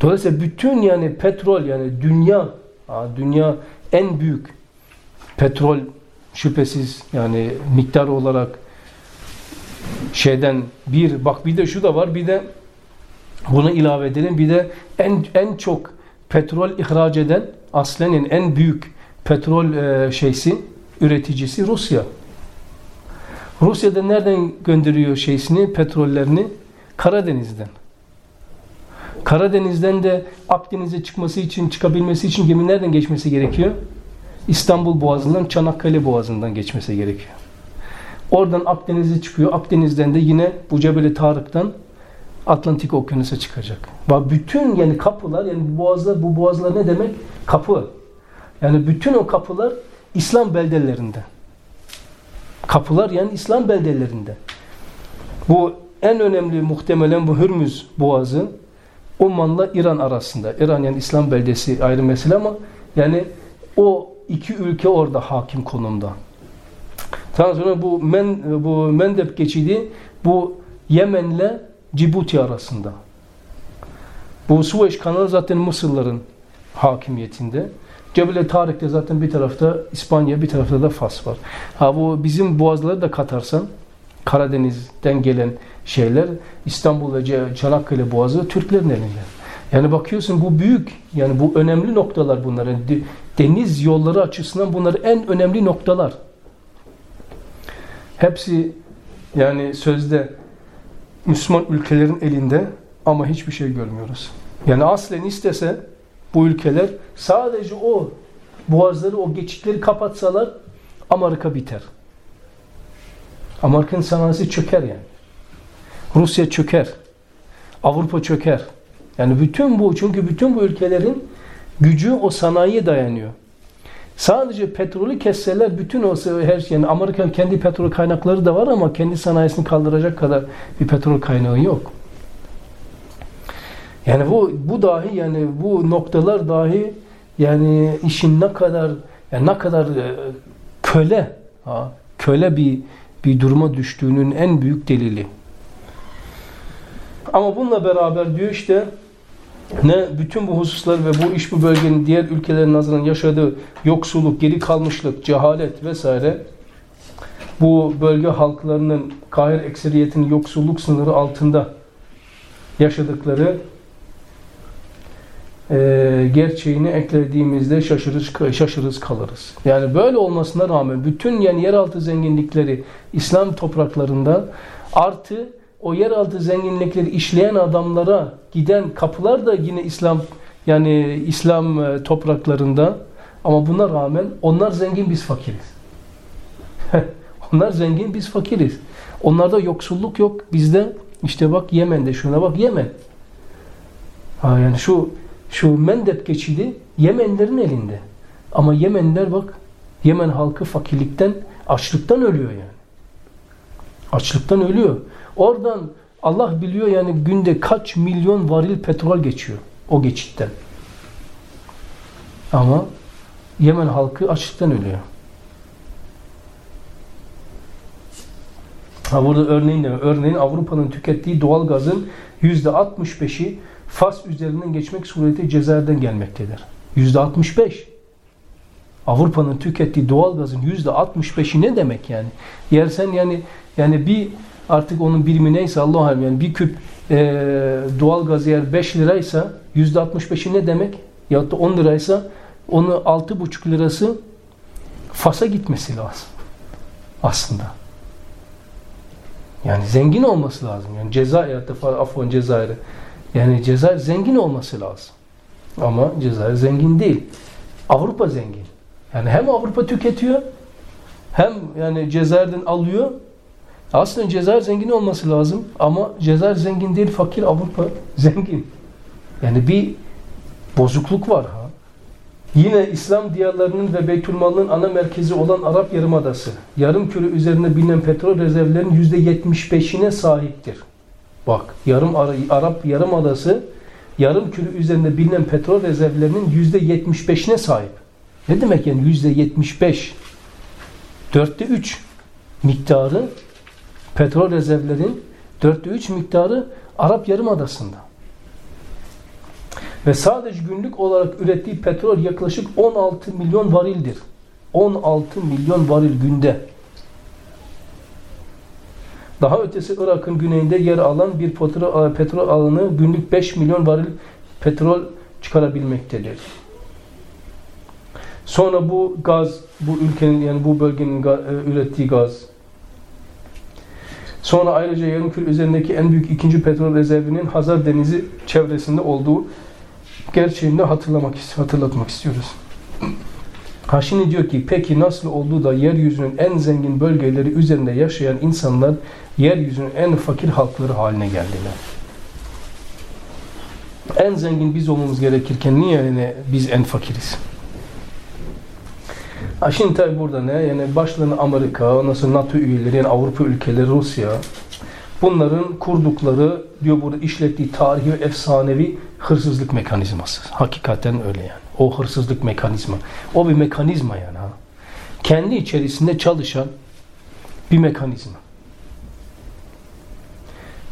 Dolayısıyla bütün yani petrol yani dünya dünya en büyük petrol şüphesiz yani miktar olarak şeyden bir bak bir de şu da var bir de bunu ilave edelim bir de en en çok petrol ihraç eden aslenin en büyük petrol e, şeysi üreticisi Rusya. Rusya'da nereden gönderiyor şeysini, petrollerini? Karadeniz'den. Karadeniz'den de Akdeniz'e çıkması için, çıkabilmesi için gemi nereden geçmesi gerekiyor? İstanbul Boğazı'ndan, Çanakkale Boğazı'ndan geçmesi gerekiyor. Oradan Akdeniz'e çıkıyor. Akdeniz'den de yine bu Cebeli Tarık'tan Atlantik Okyanusa çıkacak. Bak bütün yani kapılar yani bu boğazlar bu boğazlar ne demek? Kapı. Yani bütün o kapılar İslam beldelerinde. Kapılar yani İslam beldelerinde. Bu en önemli muhtemelen bu Hürmüz Boğazı Oman'la İran arasında. İran yani İslam beldesi ayrı mesele ama yani o iki ülke orada hakim konumda. Daha sonra bu Men bu Mendeb geçidi bu Yemen'le Cibuti arasında. Bu Suveç kanalı zaten Mısırların hakimiyetinde. Cebel Tarik'te zaten bir tarafta İspanya, bir tarafta da Fas var. Ha bu bizim boğazları da katarsan Karadeniz'den gelen şeyler İstanbul ve Çanakkale Boğazı Türklerin elinde. Yani bakıyorsun bu büyük yani bu önemli noktalar bunlar. Yani deniz yolları açısından bunlar en önemli noktalar. Hepsi yani sözde Müslüman ülkelerin elinde ama hiçbir şey görmüyoruz. Yani aslen istese bu ülkeler sadece o boğazları, o geçitleri kapatsalar Amerika biter. Amerikan sanayisi çöker yani. Rusya çöker. Avrupa çöker. Yani bütün bu çünkü bütün bu ülkelerin gücü o sanayiye dayanıyor. Sadece petrolü kesseler bütün o her şey yani Amerika'nın kendi petrol kaynakları da var ama kendi sanayisini kaldıracak kadar bir petrol kaynağı yok. Yani bu bu dahi yani bu noktalar dahi yani işin ne kadar yani ne kadar e, köle ha, köle bir bir duruma düştüğünün en büyük delili. Ama bununla beraber diyor işte ne bütün bu hususlar ve bu iş bu bölgenin diğer ülkelerin nazarından yaşadığı yoksulluk, geri kalmışlık, cehalet vesaire bu bölge halklarının kahir ekseriyetinin yoksulluk sınırı altında yaşadıkları e, gerçeğini eklediğimizde şaşırız, şaşırız kalırız. Yani böyle olmasına rağmen bütün yani yeraltı zenginlikleri İslam topraklarında Artı o yeraltı zenginlikleri işleyen adamlara giden kapılar da yine İslam yani İslam e, topraklarında ama buna rağmen onlar zengin biz fakiriz. onlar zengin biz fakiriz. Onlarda yoksulluk yok. Bizde işte bak Yemen'de şuna bak Yemen. Ha yani şu şu Mendep geçidi Yemenlerin elinde. Ama Yemenler bak Yemen halkı fakirlikten, açlıktan ölüyor yani. Açlıktan ölüyor. Oradan Allah biliyor yani günde kaç milyon varil petrol geçiyor o geçitten. Ama Yemen halkı açlıktan ölüyor. Ha burada örneğin ne? Örneğin Avrupa'nın tükettiği doğal gazın %65'i Fas üzerinden geçmek suretiyle Cezayir'den gelmektedir. %65. Avrupa'nın tükettiği doğal gazın %65'i ne demek yani? Yersen yani yani bir artık onun birimi neyse Allah alim yani bir küp e, doğal gaz eğer 5 liraysa %65'i ne demek? Ya da 10 liraysa onu 6,5 lirası Fas'a gitmesi lazım. Aslında. Yani zengin olması lazım. Yani Cezayir hatta afon Cezayir. Yani Cezayir zengin olması lazım. Ama Cezayir zengin değil. Avrupa zengin. Yani hem Avrupa tüketiyor hem yani Cezayir'den alıyor. Aslında Cezayir zengin olması lazım ama Cezayir zengin değil, fakir Avrupa zengin. Yani bir bozukluk var ha. Yine İslam diyarlarının ve Beytülmal'ın ana merkezi olan Arap Yarımadası, yarım küre üzerinde bilinen petrol rezervlerinin %75'ine sahiptir. Bak, yarım Arap Yarımadası, yarım küre üzerinde bilinen petrol rezervlerinin %75'ine sahip. Ne demek yani %75? Dörtte üç miktarı petrol rezervlerin dörtte üç miktarı Arap Yarımadası'nda. Ve sadece günlük olarak ürettiği petrol yaklaşık 16 milyon varildir. 16 milyon varil günde. Daha ötesi Irak'ın güneyinde yer alan bir petrol, petrol alanı günlük 5 milyon varil petrol çıkarabilmektedir. Sonra bu gaz, bu ülkenin yani bu bölgenin e, ürettiği gaz. Sonra ayrıca Yarımkül üzerindeki en büyük ikinci petrol rezervinin Hazar Denizi çevresinde olduğu gerçeğini hatırlamak, hatırlatmak istiyoruz. Ha şimdi diyor ki peki nasıl oldu da yeryüzünün en zengin bölgeleri üzerinde yaşayan insanlar yeryüzünün en fakir halkları haline geldiler? En zengin biz olmamız gerekirken niye yani biz en fakiriz? Şimdi tabi burada ne? Yani başlarına Amerika, sonra NATO üyeleri, yani Avrupa ülkeleri, Rusya. Bunların kurdukları, diyor burada işlettiği tarihi ve efsanevi hırsızlık mekanizması. Hakikaten öyle yani. O hırsızlık mekanizma. O bir mekanizma yani. Ha. Kendi içerisinde çalışan bir mekanizma.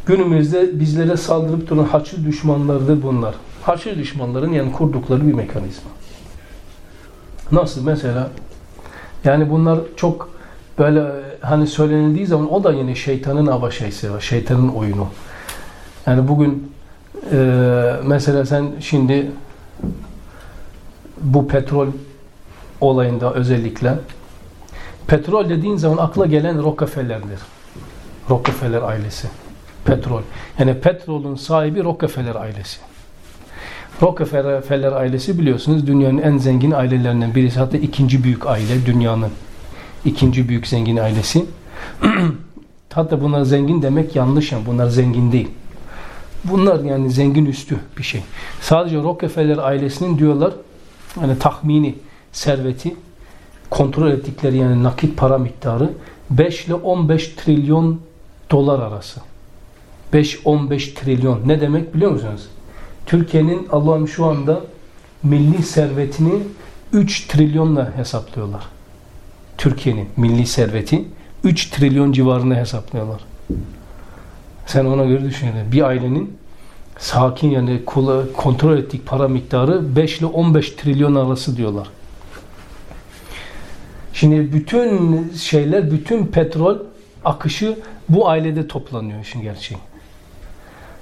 Günümüzde bizlere saldırıp duran Haçlı düşmanlarıdır bunlar. Haçlı düşmanların yani kurdukları bir mekanizma. Nasıl mesela yani bunlar çok böyle hani söylenildiği zaman o da yine şeytanın avaşaysı, şeytanın oyunu. Yani bugün e, mesela sen şimdi bu petrol olayında özellikle petrol dediğin zaman akla gelen Rockefeller'dir. Rockefeller ailesi. Petrol. Yani petrolün sahibi Rockefeller ailesi. Rockefeller ailesi biliyorsunuz dünyanın en zengin ailelerinden birisi. Hatta ikinci büyük aile dünyanın. ikinci büyük zengin ailesi. Hatta bunlar zengin demek yanlış yani. Bunlar zengin değil. Bunlar yani zengin üstü bir şey. Sadece Rockefeller ailesinin diyorlar hani tahmini serveti kontrol ettikleri yani nakit para miktarı 5 ile 15 trilyon dolar arası. 5-15 trilyon. Ne demek biliyor musunuz? Türkiye'nin Allah'ım şu anda milli servetini 3 trilyonla hesaplıyorlar. Türkiye'nin milli serveti 3 trilyon civarında hesaplıyorlar. Sen ona göre düşün. Bir ailenin sakin yani kontrol ettik para miktarı 5 ile 15 trilyon arası diyorlar. Şimdi bütün şeyler, bütün petrol akışı bu ailede toplanıyor işin gerçeği.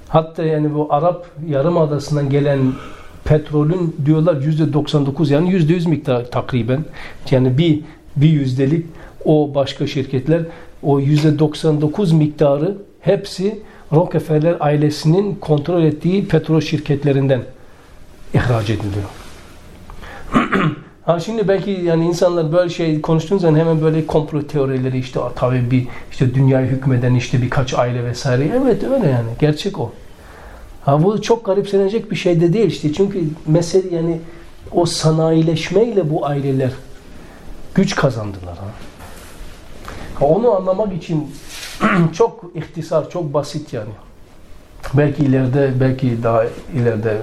Hatta yani bu Arap Yarımadası'ndan gelen petrolün diyorlar yüzde 99 yani yüzde yüz miktar takriben yani bir bir yüzdelik o başka şirketler o yüzde 99 miktarı hepsi Rockefeller ailesinin kontrol ettiği petrol şirketlerinden ihraç ediliyor. ha şimdi belki yani insanlar böyle şey konuştuğunuz zaman hemen böyle komplo teorileri işte tabii bir işte dünyayı hükmeden işte birkaç aile vesaire. Evet öyle yani. Gerçek o. Ha bu çok garipsenecek bir şey de değil işte. Çünkü mesele yani o sanayileşmeyle bu aileler güç kazandılar. Ha. ha onu anlamak için çok ihtisar, çok basit yani. Belki ileride, belki daha ileride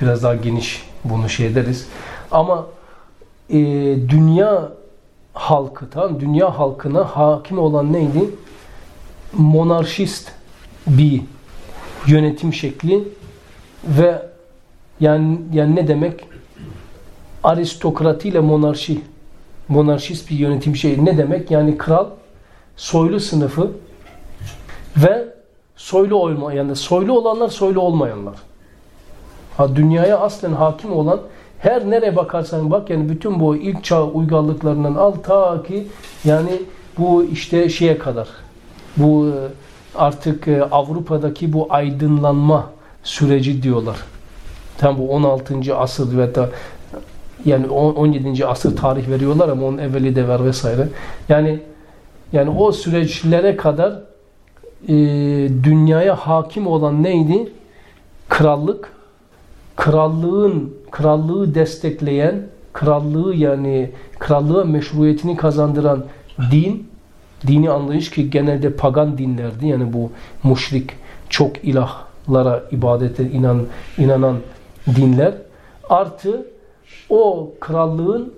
biraz daha geniş bunu şey ederiz. Ama e, dünya halkı, tamam Dünya halkına hakim olan neydi? Monarşist bir yönetim şekli ve yani yani ne demek? Aristokrati ile monarşi monarşist bir yönetim şey ne demek? Yani kral, soylu sınıfı ve soylu olma yani soylu olanlar soylu olmayanlar. Ha dünyaya aslen hakim olan her nereye bakarsan bak yani bütün bu ilk çağ uygarlıklarından al ta ki yani bu işte şeye kadar bu e, artık e, Avrupa'daki bu aydınlanma süreci diyorlar. Tam bu 16. asır ve da yani 17. asır tarih veriyorlar ama onun evveli de var vesaire. Yani yani o süreçlere kadar e, dünyaya hakim olan neydi? Krallık. Krallığın krallığı destekleyen, krallığı yani krallığa meşruiyetini kazandıran din, dini anlayış ki genelde pagan dinlerdi. Yani bu muşrik, çok ilahlara ibadete inan, inanan dinler. Artı o krallığın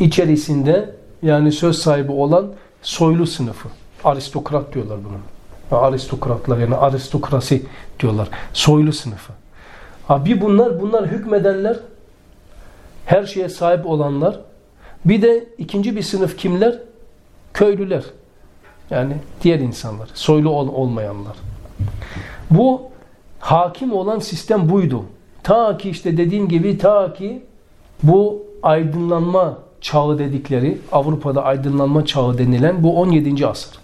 içerisinde yani söz sahibi olan soylu sınıfı. Aristokrat diyorlar buna. Aristokratlar yani aristokrasi diyorlar. Soylu sınıfı. Ha bir bunlar, bunlar hükmedenler, her şeye sahip olanlar. Bir de ikinci bir sınıf kimler? Köylüler. Yani diğer insanlar. Soylu ol olmayanlar. Bu hakim olan sistem buydu. Ta ki işte dediğim gibi ta ki bu aydınlanma çağı dedikleri Avrupa'da aydınlanma çağı denilen bu 17. asır.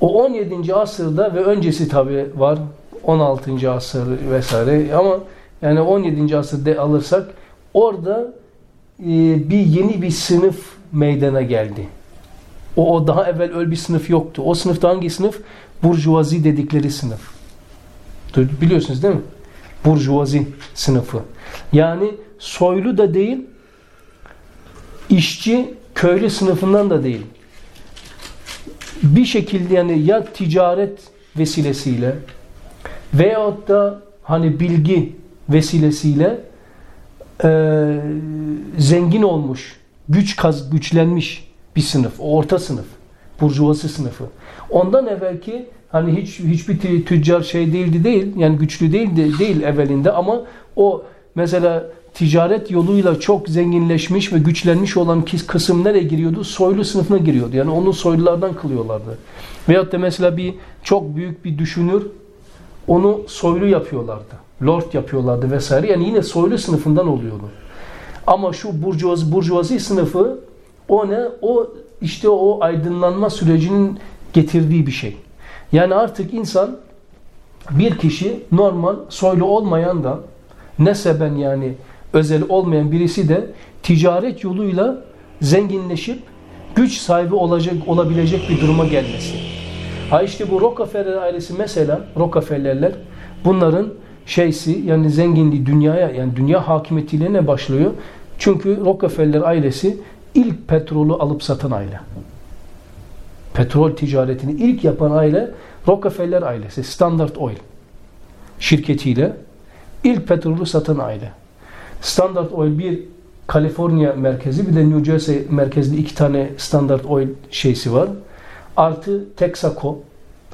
O 17. asırda ve öncesi tabi var 16. asır vesaire ama yani 17. asırda alırsak orada e, bir yeni bir sınıf meydana geldi. O, o daha evvel öyle bir sınıf yoktu. O sınıfta hangi sınıf? Burjuvazi dedikleri sınıf. Biliyorsunuz değil mi? Burjuvazi sınıfı. Yani soylu da değil, işçi köylü sınıfından da değil. Bir şekilde yani ya ticaret vesilesiyle veyahut da hani bilgi vesilesiyle e, zengin olmuş, güç kaz, güçlenmiş bir sınıf, orta sınıf, burjuvası sınıfı. Ondan evvelki hani hiç hiçbir tüccar şey değildi değil, yani güçlü değildi değil evvelinde ama o mesela ticaret yoluyla çok zenginleşmiş ve güçlenmiş olan kısım nereye giriyordu? Soylu sınıfına giriyordu. Yani onu soylulardan kılıyorlardı. Veyahut da mesela bir çok büyük bir düşünür onu soylu yapıyorlardı. Lord yapıyorlardı vesaire. Yani yine soylu sınıfından oluyordu. Ama şu burjuvazi, burjuvazi sınıfı o ne? O işte o aydınlanma sürecinin getirdiği bir şey. Yani artık insan bir kişi normal soylu olmayan da neseben yani özel olmayan birisi de ticaret yoluyla zenginleşip güç sahibi olacak olabilecek bir duruma gelmesi. Ha işte bu Rockefeller ailesi mesela Rockefellerler bunların şeysi yani zenginliği dünyaya yani dünya hakimiyetiyle başlıyor? Çünkü Rockefeller ailesi ilk petrolü alıp satan aile. Petrol ticaretini ilk yapan aile Rockefeller ailesi. Standard Oil şirketiyle ilk petrolü satan aile. Standard Oil bir Kaliforniya merkezi bir de New Jersey merkezli iki tane Standard Oil şeysi var. Artı Texaco,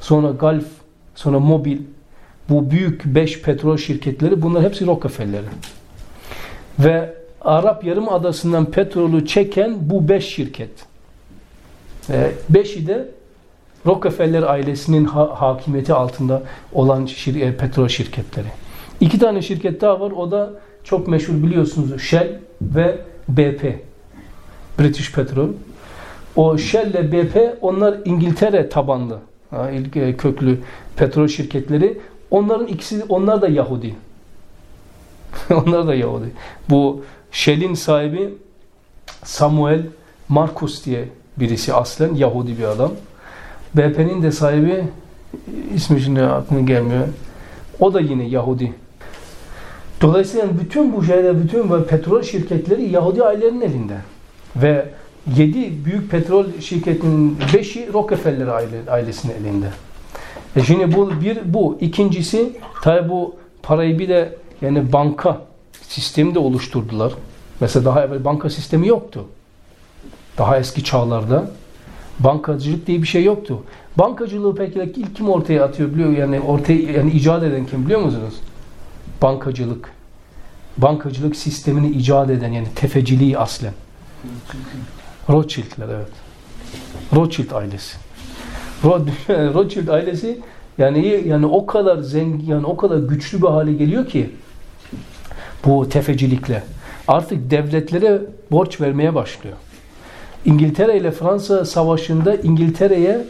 sonra Gulf, sonra Mobil, bu büyük beş petrol şirketleri bunlar hepsi Rockefeller'in. Ve Arap Yarımadası'ndan petrolü çeken bu beş şirket. E, beşi de Rockefeller ailesinin ha hakimiyeti altında olan şir e, petrol şirketleri. İki tane şirket daha var. O da çok meşhur biliyorsunuz Shell ve BP. British Petrol. O Shell ile BP onlar İngiltere tabanlı ilk e, köklü petrol şirketleri. Onların ikisi onlar da Yahudi. onlar da Yahudi. Bu Shell'in sahibi Samuel Marcus diye birisi aslen Yahudi bir adam. BP'nin de sahibi ismi şimdi aklıma gelmiyor. O da yine Yahudi. Dolayısıyla bütün bu şeyler, bütün bu petrol şirketleri Yahudi ailelerinin elinde. Ve 7 büyük petrol şirketinin 5'i Rockefeller aile, ailesinin elinde. E şimdi bu bir bu. ikincisi tabi bu parayı bir de yani banka sistemi de oluşturdular. Mesela daha evvel banka sistemi yoktu. Daha eski çağlarda bankacılık diye bir şey yoktu. Bankacılığı peki ilk kim ortaya atıyor biliyor yani ortaya yani icat eden kim biliyor musunuz? Bankacılık. Bankacılık sistemini icat eden yani tefeciliği aslen. Rothschild'ler evet. Rothschild ailesi. Rothschild ailesi yani yani o kadar zengin yani o kadar güçlü bir hale geliyor ki bu tefecilikle artık devletlere borç vermeye başlıyor. İngiltere ile Fransa savaşında İngiltere'ye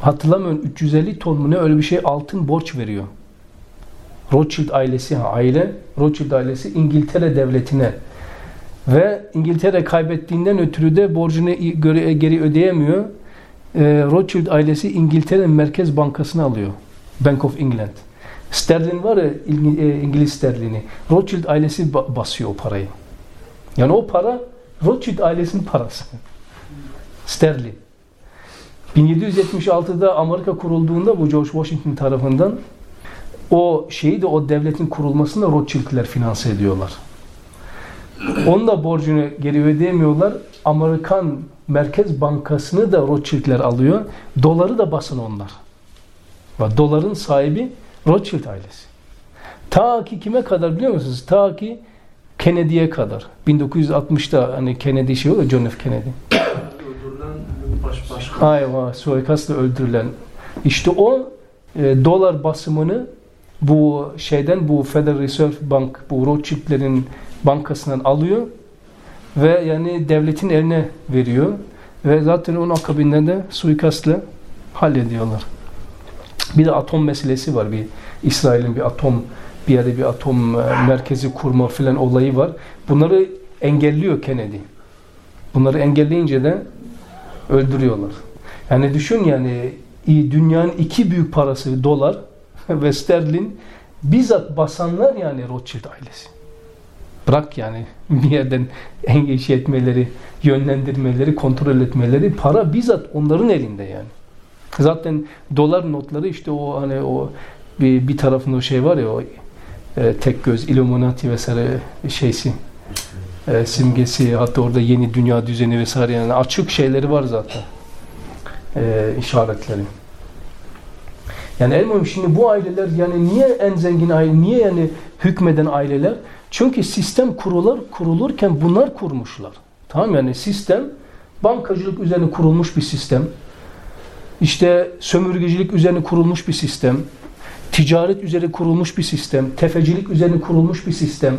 hatırlamıyorum 350 ton mu ne öyle bir şey altın borç veriyor. Rothschild ailesi ha, aile Rothschild ailesi İngiltere devletine ve İngiltere kaybettiğinden ötürü de borcunu geri ödeyemiyor. E, Rothschild ailesi İngiltere Merkez Bankası'nı alıyor. Bank of England. Sterlin var ya e, İngiliz sterlini. Rothschild ailesi basıyor o parayı. Yani o para Rothschild ailesinin parası. Sterlin. 1776'da Amerika kurulduğunda bu George Washington tarafından o şeyi de o devletin kurulmasını Rothschild'ler finanse ediyorlar. Onun da borcunu geri ödeyemiyorlar. Amerikan Merkez Bankası'nı da Rothschild'ler alıyor. Doları da basın onlar. Ve doların sahibi Rothschild ailesi. Ta ki kime kadar biliyor musunuz? Ta ki Kennedy'ye kadar. 1960'da hani Kennedy şey oluyor John F. Kennedy. Öldürülen baş, başkan. Ayva, suikastla öldürülen. İşte o e, dolar basımını bu şeyden bu Federal Reserve Bank bu Rothschild'lerin bankasından alıyor ve yani devletin eline veriyor ve zaten onun akabinden de suikastla hallediyorlar. Bir de atom meselesi var. Bir İsrail'in bir atom bir yerde bir atom e, merkezi kurma filan olayı var. Bunları engelliyor Kennedy. Bunları engelleyince de öldürüyorlar. Yani düşün yani dünyanın iki büyük parası dolar ve sterlin bizzat basanlar yani Rothschild ailesi. Bırak yani bir yerden engeç etmeleri, yönlendirmeleri, kontrol etmeleri para bizzat onların elinde yani. Zaten dolar notları işte o hani o bir, bir tarafında o şey var ya o e, tek göz, Illuminati vesaire şeysi e, simgesi hatta orada yeni dünya düzeni vesaire yani açık şeyleri var zaten e, işaretleri. Yani el şimdi bu aileler yani niye en zengin aile, niye yani hükmeden aileler? Çünkü sistem kurulur, kurulurken bunlar kurmuşlar. Tamam yani sistem bankacılık üzerine kurulmuş bir sistem. İşte sömürgecilik üzerine kurulmuş bir sistem. Ticaret üzerine kurulmuş bir sistem. Tefecilik üzerine kurulmuş bir sistem.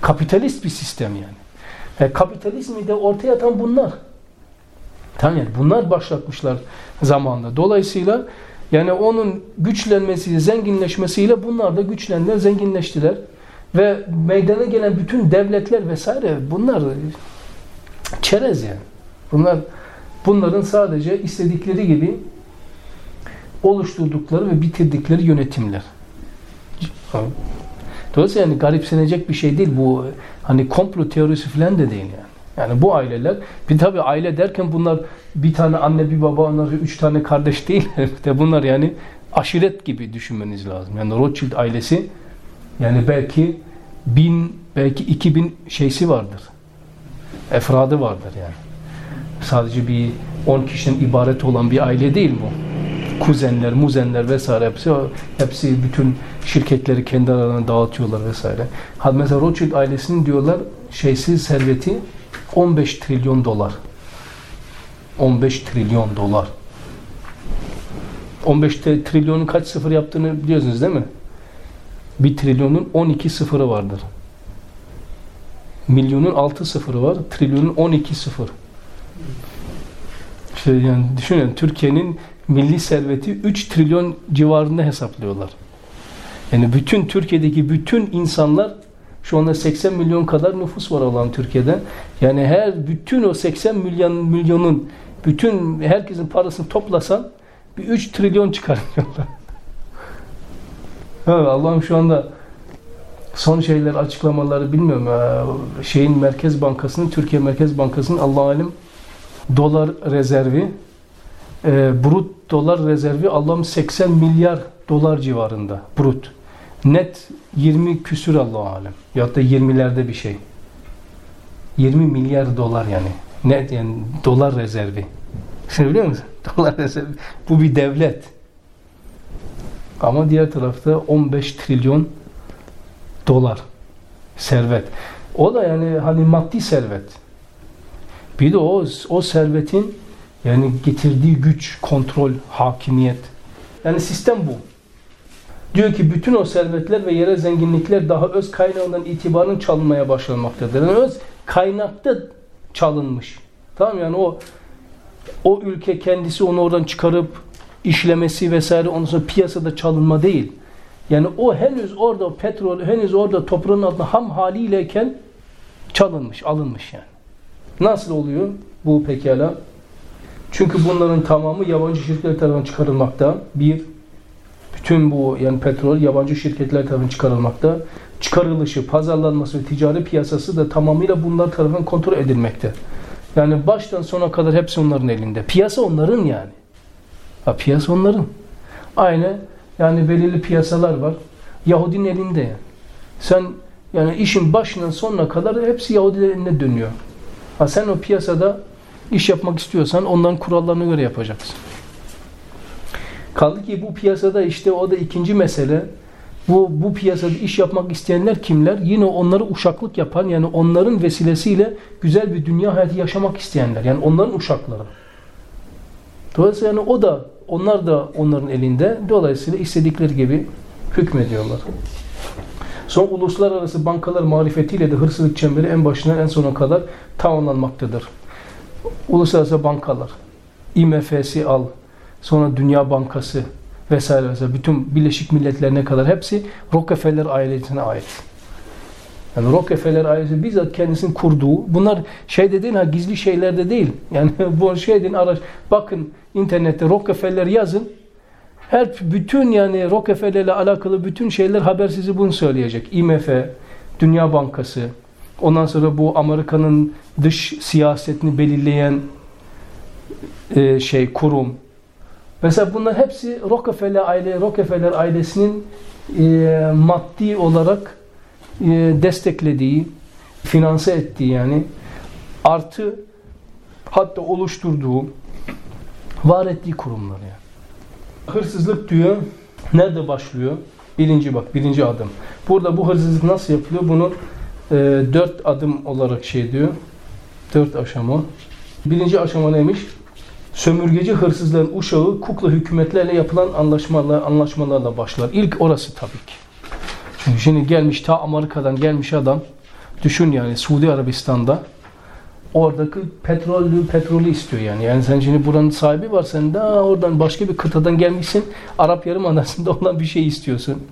Kapitalist bir sistem yani. yani kapitalizmi de ortaya atan bunlar. Tamam yani bunlar başlatmışlar zamanında. Dolayısıyla yani onun güçlenmesiyle, zenginleşmesiyle bunlar da güçlendiler, zenginleştiler. Ve meydana gelen bütün devletler vesaire bunlar çerez yani. Bunlar bunların sadece istedikleri gibi oluşturdukları ve bitirdikleri yönetimler. Dolayısıyla yani garipsenecek bir şey değil bu hani komplo teorisi falan da değil yani. Yani bu aileler bir tabi aile derken bunlar bir tane anne bir baba onlar üç tane kardeş değil. bunlar yani aşiret gibi düşünmeniz lazım. Yani Rothschild ailesi yani belki bin belki iki bin şeysi vardır. Efradı vardır yani. Sadece bir on kişiden ibaret olan bir aile değil bu. Kuzenler, muzenler vesaire hepsi hepsi bütün şirketleri kendi aralarına dağıtıyorlar vesaire. Ha mesela Rothschild ailesinin diyorlar şeysiz serveti 15 trilyon dolar. 15 trilyon dolar. 15 trilyonun kaç sıfır yaptığını biliyorsunuz değil mi? Bir trilyonun 12 sıfırı vardır. Milyonun 6 sıfırı var, trilyonun 12 sıfır. İşte yani düşünün Türkiye'nin milli serveti 3 trilyon civarında hesaplıyorlar. Yani bütün Türkiye'deki bütün insanlar şu anda 80 milyon kadar nüfus var olan Türkiye'de. Yani her bütün o 80 milyon milyonun bütün herkesin parasını toplasan bir 3 trilyon çıkarıyorlar. Evet, Allah'ım şu anda son şeyler açıklamaları bilmiyorum. ya, Şeyin Merkez Bankası'nın Türkiye Merkez Bankası'nın Allah alim dolar rezervi e, brut dolar rezervi Allah'ım 80 milyar dolar civarında brut. Net 20 küsür Allah alem. Ya da 20'lerde bir şey. 20 milyar dolar yani. Net yani dolar rezervi. Şimdi biliyor musun? Dolar rezervi. Bu bir devlet. Ama diğer tarafta 15 trilyon dolar servet. O da yani hani maddi servet. Bir de o o servetin yani getirdiği güç, kontrol, hakimiyet. Yani sistem bu. Diyor ki bütün o servetler ve yerel zenginlikler daha öz kaynağından itibaren çalınmaya başlamaktadır. Yani öz kaynakta çalınmış. Tamam yani o o ülke kendisi onu oradan çıkarıp işlemesi vesaire ondan sonra piyasada çalınma değil. Yani o henüz orada petrol henüz orada toprağın altında ham haliyleyken çalınmış, alınmış yani. Nasıl oluyor bu pekala? Çünkü bunların tamamı yabancı şirketler tarafından çıkarılmakta. Bir, bütün bu yani petrol yabancı şirketler tarafından çıkarılmakta. Çıkarılışı, pazarlanması ve ticari piyasası da tamamıyla bunlar tarafından kontrol edilmekte. Yani baştan sona kadar hepsi onların elinde. Piyasa onların yani. Ha, piyasa onların. Aynı yani belirli piyasalar var. Yahudinin elinde yani. Sen yani işin başından sonuna kadar hepsi Yahudilerin eline dönüyor. Ha sen o piyasada iş yapmak istiyorsan onların kurallarına göre yapacaksın. Kaldı ki bu piyasada işte o da ikinci mesele. Bu, bu piyasada iş yapmak isteyenler kimler? Yine onları uşaklık yapan yani onların vesilesiyle güzel bir dünya hayatı yaşamak isteyenler. Yani onların uşakları. Dolayısıyla yani o da onlar da onların elinde. Dolayısıyla istedikleri gibi hükmediyorlar. Son uluslararası bankalar marifetiyle de hırsızlık çemberi en başından en sona kadar tamamlanmaktadır. Uluslararası bankalar, IMF'si al, sonra Dünya Bankası vesaire vesaire bütün Birleşik Milletler'ine kadar hepsi Rockefeller ailesine ait. Yani Rockefeller ailesi bizzat kendisinin kurduğu, bunlar şeyde değil ha gizli şeylerde değil. Yani bu şeyden araç, bakın internette Rockefeller yazın. Her bütün yani Rockefeller ile alakalı bütün şeyler haber sizi bunu söyleyecek. IMF, Dünya Bankası, ondan sonra bu Amerika'nın dış siyasetini belirleyen e, şey kurum. Mesela bunlar hepsi Rockefeller aile Rockefeller ailesinin e, maddi olarak e, desteklediği, finanse ettiği yani artı hatta oluşturduğu, var ettiği kurumlar yani. Hırsızlık diyor. Nerede başlıyor? Birinci bak, birinci adım. Burada bu hırsızlık nasıl yapılıyor? Bunu e, dört adım olarak şey diyor. Dört aşama. Birinci aşama neymiş? Sömürgeci hırsızların uşağı kukla hükümetlerle yapılan anlaşmalar, anlaşmalarla başlar. İlk orası tabii ki. Çünkü şimdi gelmiş ta Amerika'dan gelmiş adam düşün yani Suudi Arabistan'da oradaki petrolü petrolü istiyor yani. Yani sen şimdi buranın sahibi var sen de oradan başka bir kıtadan gelmişsin. Arap Yarımadası'nda olan bir şey istiyorsun.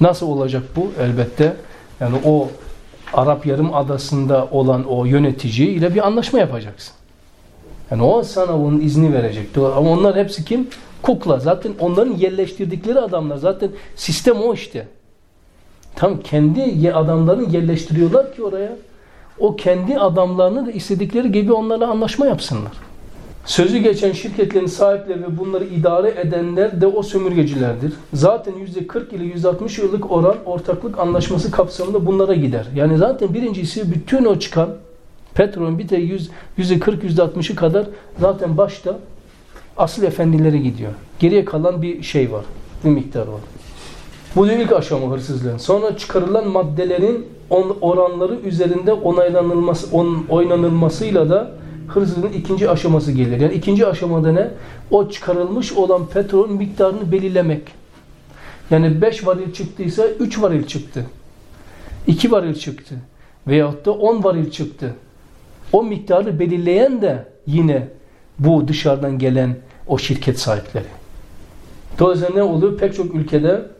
Nasıl olacak bu? Elbette yani o Arap Yarımadası'nda olan o yönetici ile bir anlaşma yapacaksın. Yani o sana onun izni verecek. Ama onlar hepsi kim? Kukla. Zaten onların yerleştirdikleri adamlar. Zaten sistem o işte. Tam kendi adamlarını yerleştiriyorlar ki oraya. O kendi adamlarını da istedikleri gibi onlarla anlaşma yapsınlar. Sözü geçen şirketlerin sahipleri ve bunları idare edenler de o sömürgecilerdir. Zaten %40 ile %60 yıllık oran ortaklık anlaşması kapsamında bunlara gider. Yani zaten birincisi bütün o çıkan petrolün bir de %40 %60'ı kadar zaten başta asıl efendilere gidiyor. Geriye kalan bir şey var. Bir miktar var. Bu ilk aşama hırsızlığın. Sonra çıkarılan maddelerin oranları üzerinde onaylanılması, on, oynanılmasıyla da hırsızlığın ikinci aşaması gelir. Yani ikinci aşamada ne? O çıkarılmış olan petrolün miktarını belirlemek. Yani 5 varil çıktıysa 3 varil çıktı. 2 varil çıktı. Veyahut da 10 varil çıktı. O miktarı belirleyen de yine bu dışarıdan gelen o şirket sahipleri. Dolayısıyla ne oluyor? Pek çok ülkede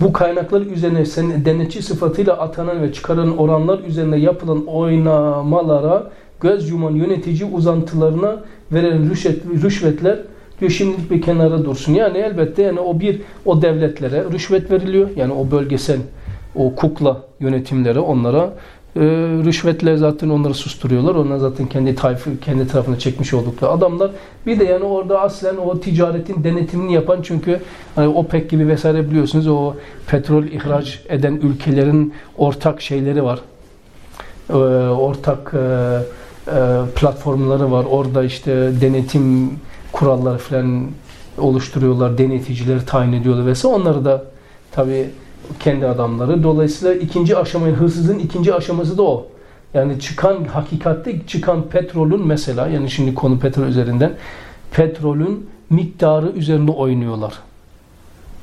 bu kaynaklar üzerine sen denetçi sıfatıyla atanan ve çıkarılan oranlar üzerine yapılan oynamalara göz yuman yönetici uzantılarına verilen rüşvet, rüşvetler diyor şimdilik bir kenara dursun. Yani elbette yani o bir o devletlere rüşvet veriliyor. Yani o bölgesel o kukla yönetimlere onlara e, rüşvetle zaten onları susturuyorlar. Onlar zaten kendi tayfı, kendi tarafına çekmiş oldukları adamlar. Bir de yani orada aslen o ticaretin denetimini yapan çünkü hani OPEC gibi vesaire biliyorsunuz o petrol ihraç eden ülkelerin ortak şeyleri var. E, ortak e, e, platformları var. Orada işte denetim kuralları falan oluşturuyorlar. Deneticileri tayin ediyorlar vesaire. Onları da tabii kendi adamları. Dolayısıyla ikinci aşamayı, hırsızın ikinci aşaması da o. Yani çıkan, hakikatte çıkan petrolün mesela, yani şimdi konu petrol üzerinden, petrolün miktarı üzerinde oynuyorlar.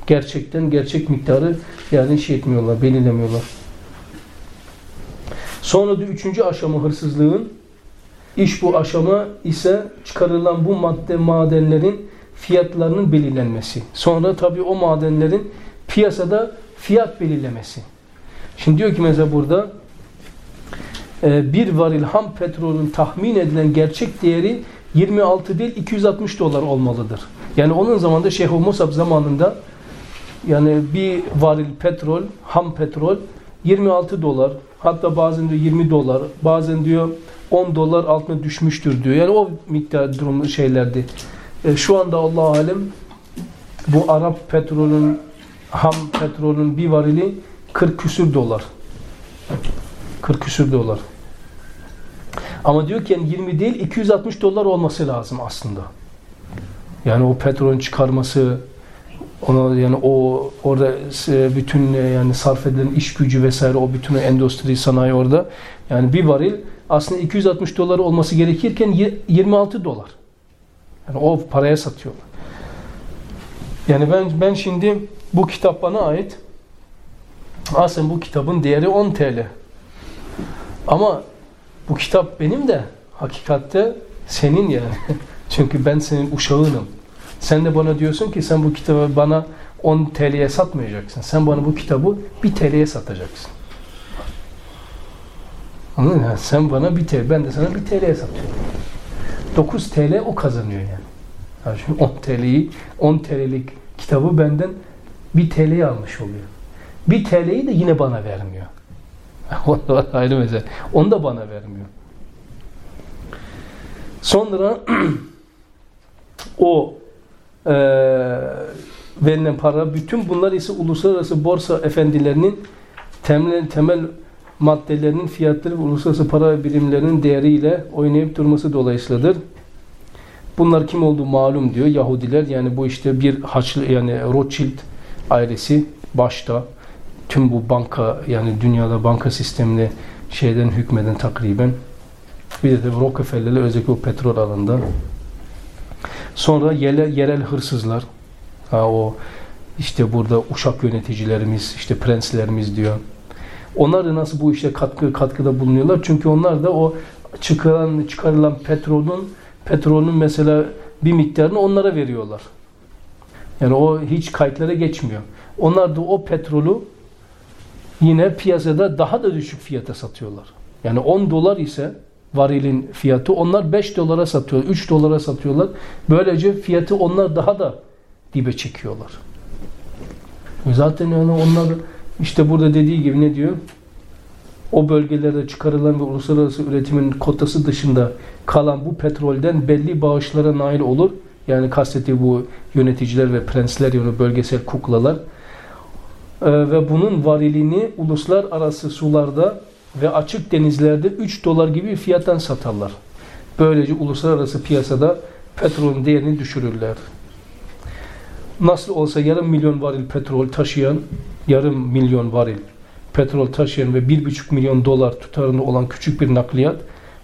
Gerçekten gerçek miktarı yani şey etmiyorlar, belirlemiyorlar. Sonra da üçüncü aşama hırsızlığın iş bu aşama ise çıkarılan bu madde madenlerin fiyatlarının belirlenmesi. Sonra tabii o madenlerin piyasada fiyat belirlemesi. Şimdi diyor ki mesela burada e, bir varil ham petrolün tahmin edilen gerçek değeri 26 değil 260 dolar olmalıdır. Yani onun zamanında Şeyh Musab zamanında yani bir varil petrol, ham petrol 26 dolar, hatta bazen diyor 20 dolar, bazen diyor 10 dolar altına düşmüştür diyor. Yani o miktar durum şeylerdi. E, şu anda Allah alem bu Arap petrolün ham petrolün bir varili 40 küsür dolar. 40 küsür dolar. Ama diyor ki yani 20 değil 260 dolar olması lazım aslında. Yani o petrolün çıkarması ona yani o orada bütün yani sarf edilen iş gücü vesaire o bütün endüstri sanayi orada yani bir varil aslında 260 dolar olması gerekirken 26 dolar. Yani o paraya satıyorlar. Yani ben ben şimdi bu kitap bana ait. Aslında bu kitabın değeri 10 TL. Ama bu kitap benim de hakikatte senin yani. Çünkü ben senin uşağınım. Sen de bana diyorsun ki sen bu kitabı bana 10 TL'ye satmayacaksın. Sen bana bu kitabı 1 TL'ye satacaksın. Anladın mı? Sen bana 1 TL, ben de sana 1 TL'ye satıyorum. 9 TL o kazanıyor yani. yani şimdi 10 TL'yi, 10 TL'lik kitabı benden 1 TL'yi almış oluyor. 1 TL'yi de yine bana vermiyor. ayrı mesele. Onu da bana vermiyor. Sonra o e, verilen para bütün bunlar ise uluslararası borsa efendilerinin temel, temel maddelerinin fiyatları ve uluslararası para birimlerinin değeriyle oynayıp durması dolayısıyladır. Bunlar kim olduğu malum diyor Yahudiler. Yani bu işte bir Haçlı yani Rothschild ailesi başta tüm bu banka yani dünyada banka sistemini şeyden hükmeden takriben bir de, de Rockefeller'le özellikle o petrol alanında. Sonra yerel, yerel hırsızlar ha, o işte burada uşak yöneticilerimiz işte prenslerimiz diyor. Onlar da nasıl bu işe katkı katkıda bulunuyorlar? Çünkü onlar da o çıkarılan çıkarılan petrolün petrolün mesela bir miktarını onlara veriyorlar. Yani o hiç kayıtlara geçmiyor. Onlar da o petrolü yine piyasada daha da düşük fiyata satıyorlar. Yani 10 dolar ise varilin fiyatı onlar 5 dolara satıyor, 3 dolara satıyorlar. Böylece fiyatı onlar daha da dibe çekiyorlar. Zaten yani onlar işte burada dediği gibi ne diyor? O bölgelerde çıkarılan ve uluslararası üretimin kotası dışında kalan bu petrolden belli bağışlara nail olur. Yani kastettiği bu yöneticiler ve prensler yani bölgesel kuklalar. Ee, ve bunun varilini uluslararası sularda ve açık denizlerde 3 dolar gibi bir fiyattan satarlar. Böylece uluslararası piyasada petrolün değerini düşürürler. Nasıl olsa yarım milyon varil petrol taşıyan, yarım milyon varil petrol taşıyan ve 1,5 milyon dolar tutarında olan küçük bir nakliyat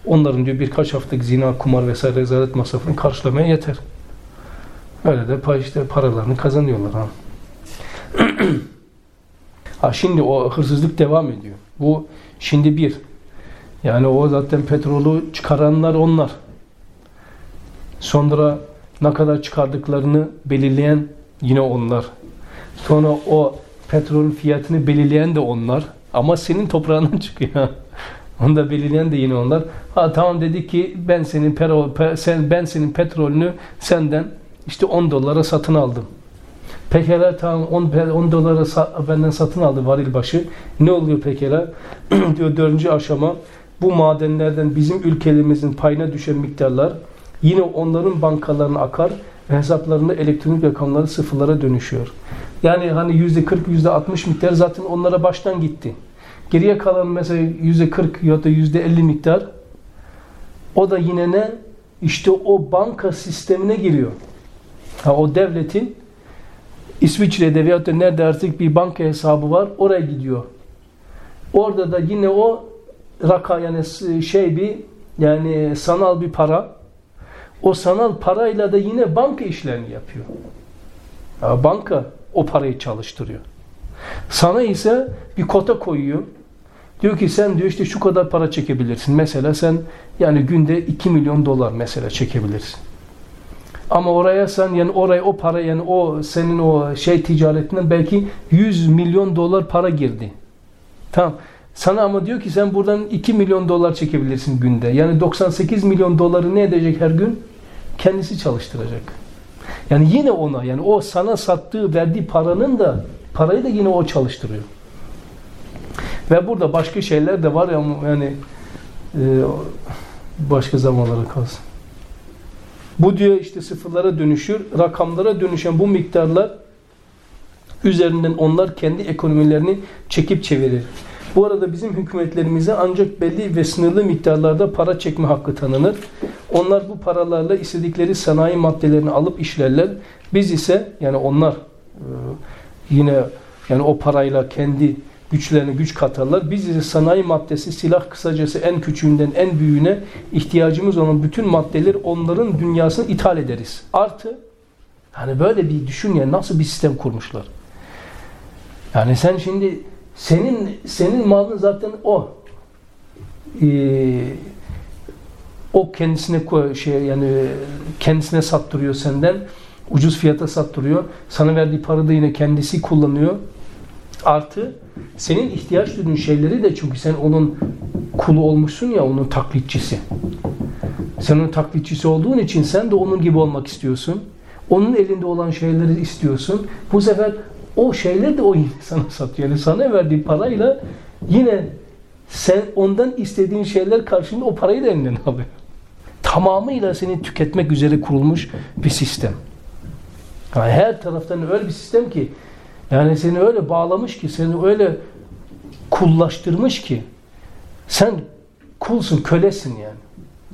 onların diyor birkaç haftalık zina, kumar vesaire rezalet masrafını karşılamaya yeter. Öyle de işte paralarını kazanıyorlar ha. ha şimdi o hırsızlık devam ediyor. Bu şimdi bir. Yani o zaten petrolü çıkaranlar onlar. Sonra ne kadar çıkardıklarını belirleyen yine onlar. Sonra o petrol fiyatını belirleyen de onlar. Ama senin toprağından çıkıyor. Onu da belirleyen de yine onlar. Ha tamam dedi ki ben senin petrol, sen ben senin petrolünü senden işte 10 dolara satın aldım. Pekala tamam 10, 10 dolara sa benden satın aldı varil başı. Ne oluyor pekala? diyor dördüncü aşama bu madenlerden bizim ülkelerimizin payına düşen miktarlar yine onların bankalarına akar ve hesaplarında elektronik rakamları sıfırlara dönüşüyor. Yani hani yüzde 40, yüzde 60 miktar zaten onlara baştan gitti. Geriye kalan mesela yüzde 40 ya da yüzde 50 miktar o da yine ne? İşte o banka sistemine giriyor. Ha, o devletin İsviçre'de veyahut da nerede artık bir banka hesabı var oraya gidiyor. Orada da yine o raka yani şey bir yani sanal bir para. O sanal parayla da yine banka işlerini yapıyor. Ya banka o parayı çalıştırıyor. Sana ise bir kota koyuyor. Diyor ki sen diyor işte şu kadar para çekebilirsin. Mesela sen yani günde 2 milyon dolar mesela çekebilirsin. Ama oraya sen yani oraya o para yani o senin o şey ticaretinden belki 100 milyon dolar para girdi. Tamam. Sana ama diyor ki sen buradan 2 milyon dolar çekebilirsin günde. Yani 98 milyon doları ne edecek her gün? Kendisi çalıştıracak. Yani yine ona yani o sana sattığı verdiği paranın da parayı da yine o çalıştırıyor. Ve burada başka şeyler de var ya yani e, başka zamanlara kalsın. Bu diyor işte sıfırlara dönüşür. Rakamlara dönüşen bu miktarlar üzerinden onlar kendi ekonomilerini çekip çevirir. Bu arada bizim hükümetlerimize ancak belli ve sınırlı miktarlarda para çekme hakkı tanınır. Onlar bu paralarla istedikleri sanayi maddelerini alıp işlerler. Biz ise yani onlar e, yine yani o parayla kendi güçlerine güç katarlar. Biz ise sanayi maddesi, silah kısacası en küçüğünden en büyüğüne ihtiyacımız olan bütün maddeleri onların dünyasına ithal ederiz. Artı hani böyle bir düşün ya nasıl bir sistem kurmuşlar. Yani sen şimdi senin senin malın zaten o. Ee, o kendisine şey yani kendisine sattırıyor senden. Ucuz fiyata sattırıyor. Sana verdiği parayı da yine kendisi kullanıyor. Artı senin ihtiyaç duyduğun şeyleri de çünkü sen onun kulu olmuşsun ya onun taklitçisi. Sen onun taklitçisi olduğun için sen de onun gibi olmak istiyorsun. Onun elinde olan şeyleri istiyorsun. Bu sefer o şeyler de o sana satıyor. Yani sana verdiği parayla yine sen ondan istediğin şeyler karşılığında o parayı da elinden alıyor. Tamamıyla seni tüketmek üzere kurulmuş bir sistem. Yani her taraftan öyle bir sistem ki yani seni öyle bağlamış ki, seni öyle kullaştırmış ki sen kulsun, kölesin yani.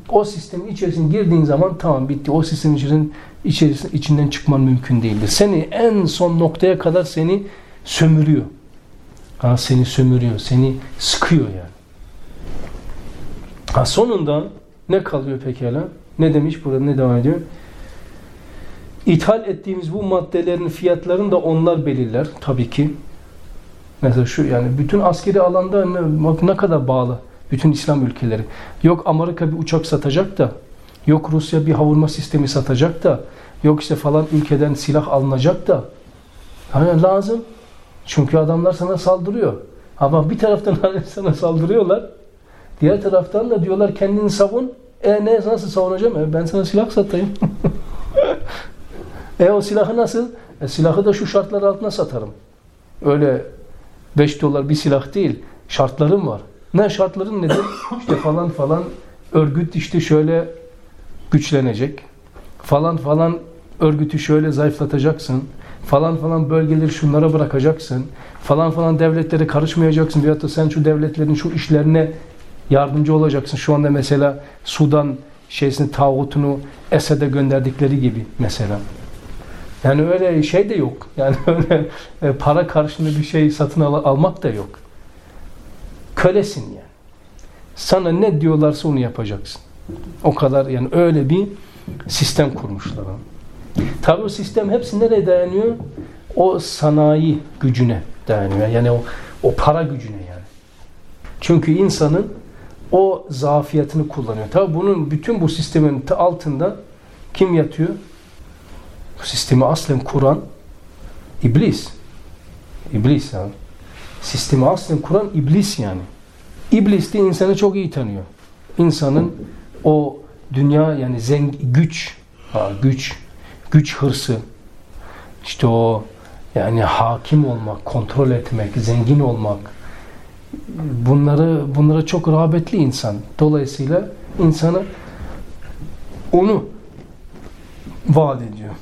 O sistemin içerisine girdiğin zaman tamam bitti. O sistemin içerisinde, içerisinde içinden çıkman mümkün değildir. Seni en son noktaya kadar seni sömürüyor. Ha, seni sömürüyor, seni sıkıyor yani. Ha, sonunda ne kalıyor pekala? Ne demiş burada ne devam ediyor? İthal ettiğimiz bu maddelerin fiyatlarını da onlar belirler tabii ki. Mesela şu yani bütün askeri alanda ne, ne kadar bağlı bütün İslam ülkeleri. Yok Amerika bir uçak satacak da, yok Rusya bir havurma sistemi satacak da, yok işte falan ülkeden silah alınacak da. Yani lazım. Çünkü adamlar sana saldırıyor. Ama bir taraftan sana saldırıyorlar. Diğer taraftan da diyorlar kendini savun. E ne nasıl savunacağım? E, ben sana silah satayım. E o silahı nasıl? E, silahı da şu şartlar altında satarım. Öyle 5 dolar bir silah değil. Şartlarım var. Ne şartların nedir? İşte falan falan örgüt işte şöyle güçlenecek. Falan falan örgütü şöyle zayıflatacaksın. Falan falan bölgeleri şunlara bırakacaksın. Falan falan devletlere karışmayacaksın. Veyahut da sen şu devletlerin şu işlerine yardımcı olacaksın. Şu anda mesela Sudan şeysini tağutunu Esed'e gönderdikleri gibi mesela. Yani öyle şey de yok. Yani öyle e, para karşılığında bir şey satın al almak da yok. Kölesin yani. Sana ne diyorlarsa onu yapacaksın. O kadar yani öyle bir sistem kurmuşlar. Tabi o sistem hepsi nereye dayanıyor? O sanayi gücüne dayanıyor. Yani o, o para gücüne yani. Çünkü insanın o zafiyetini kullanıyor. Tabi bunun bütün bu sistemin altında kim yatıyor? Bu sistemi aslen kuran iblis. İblis yani. Sistemi aslen kuran iblis yani. İblis de insanı çok iyi tanıyor. İnsanın o dünya yani zeng güç, ha, güç, güç hırsı, işte o yani hakim olmak, kontrol etmek, zengin olmak, bunları bunlara çok rağbetli insan. Dolayısıyla insana onu vaat ediyor.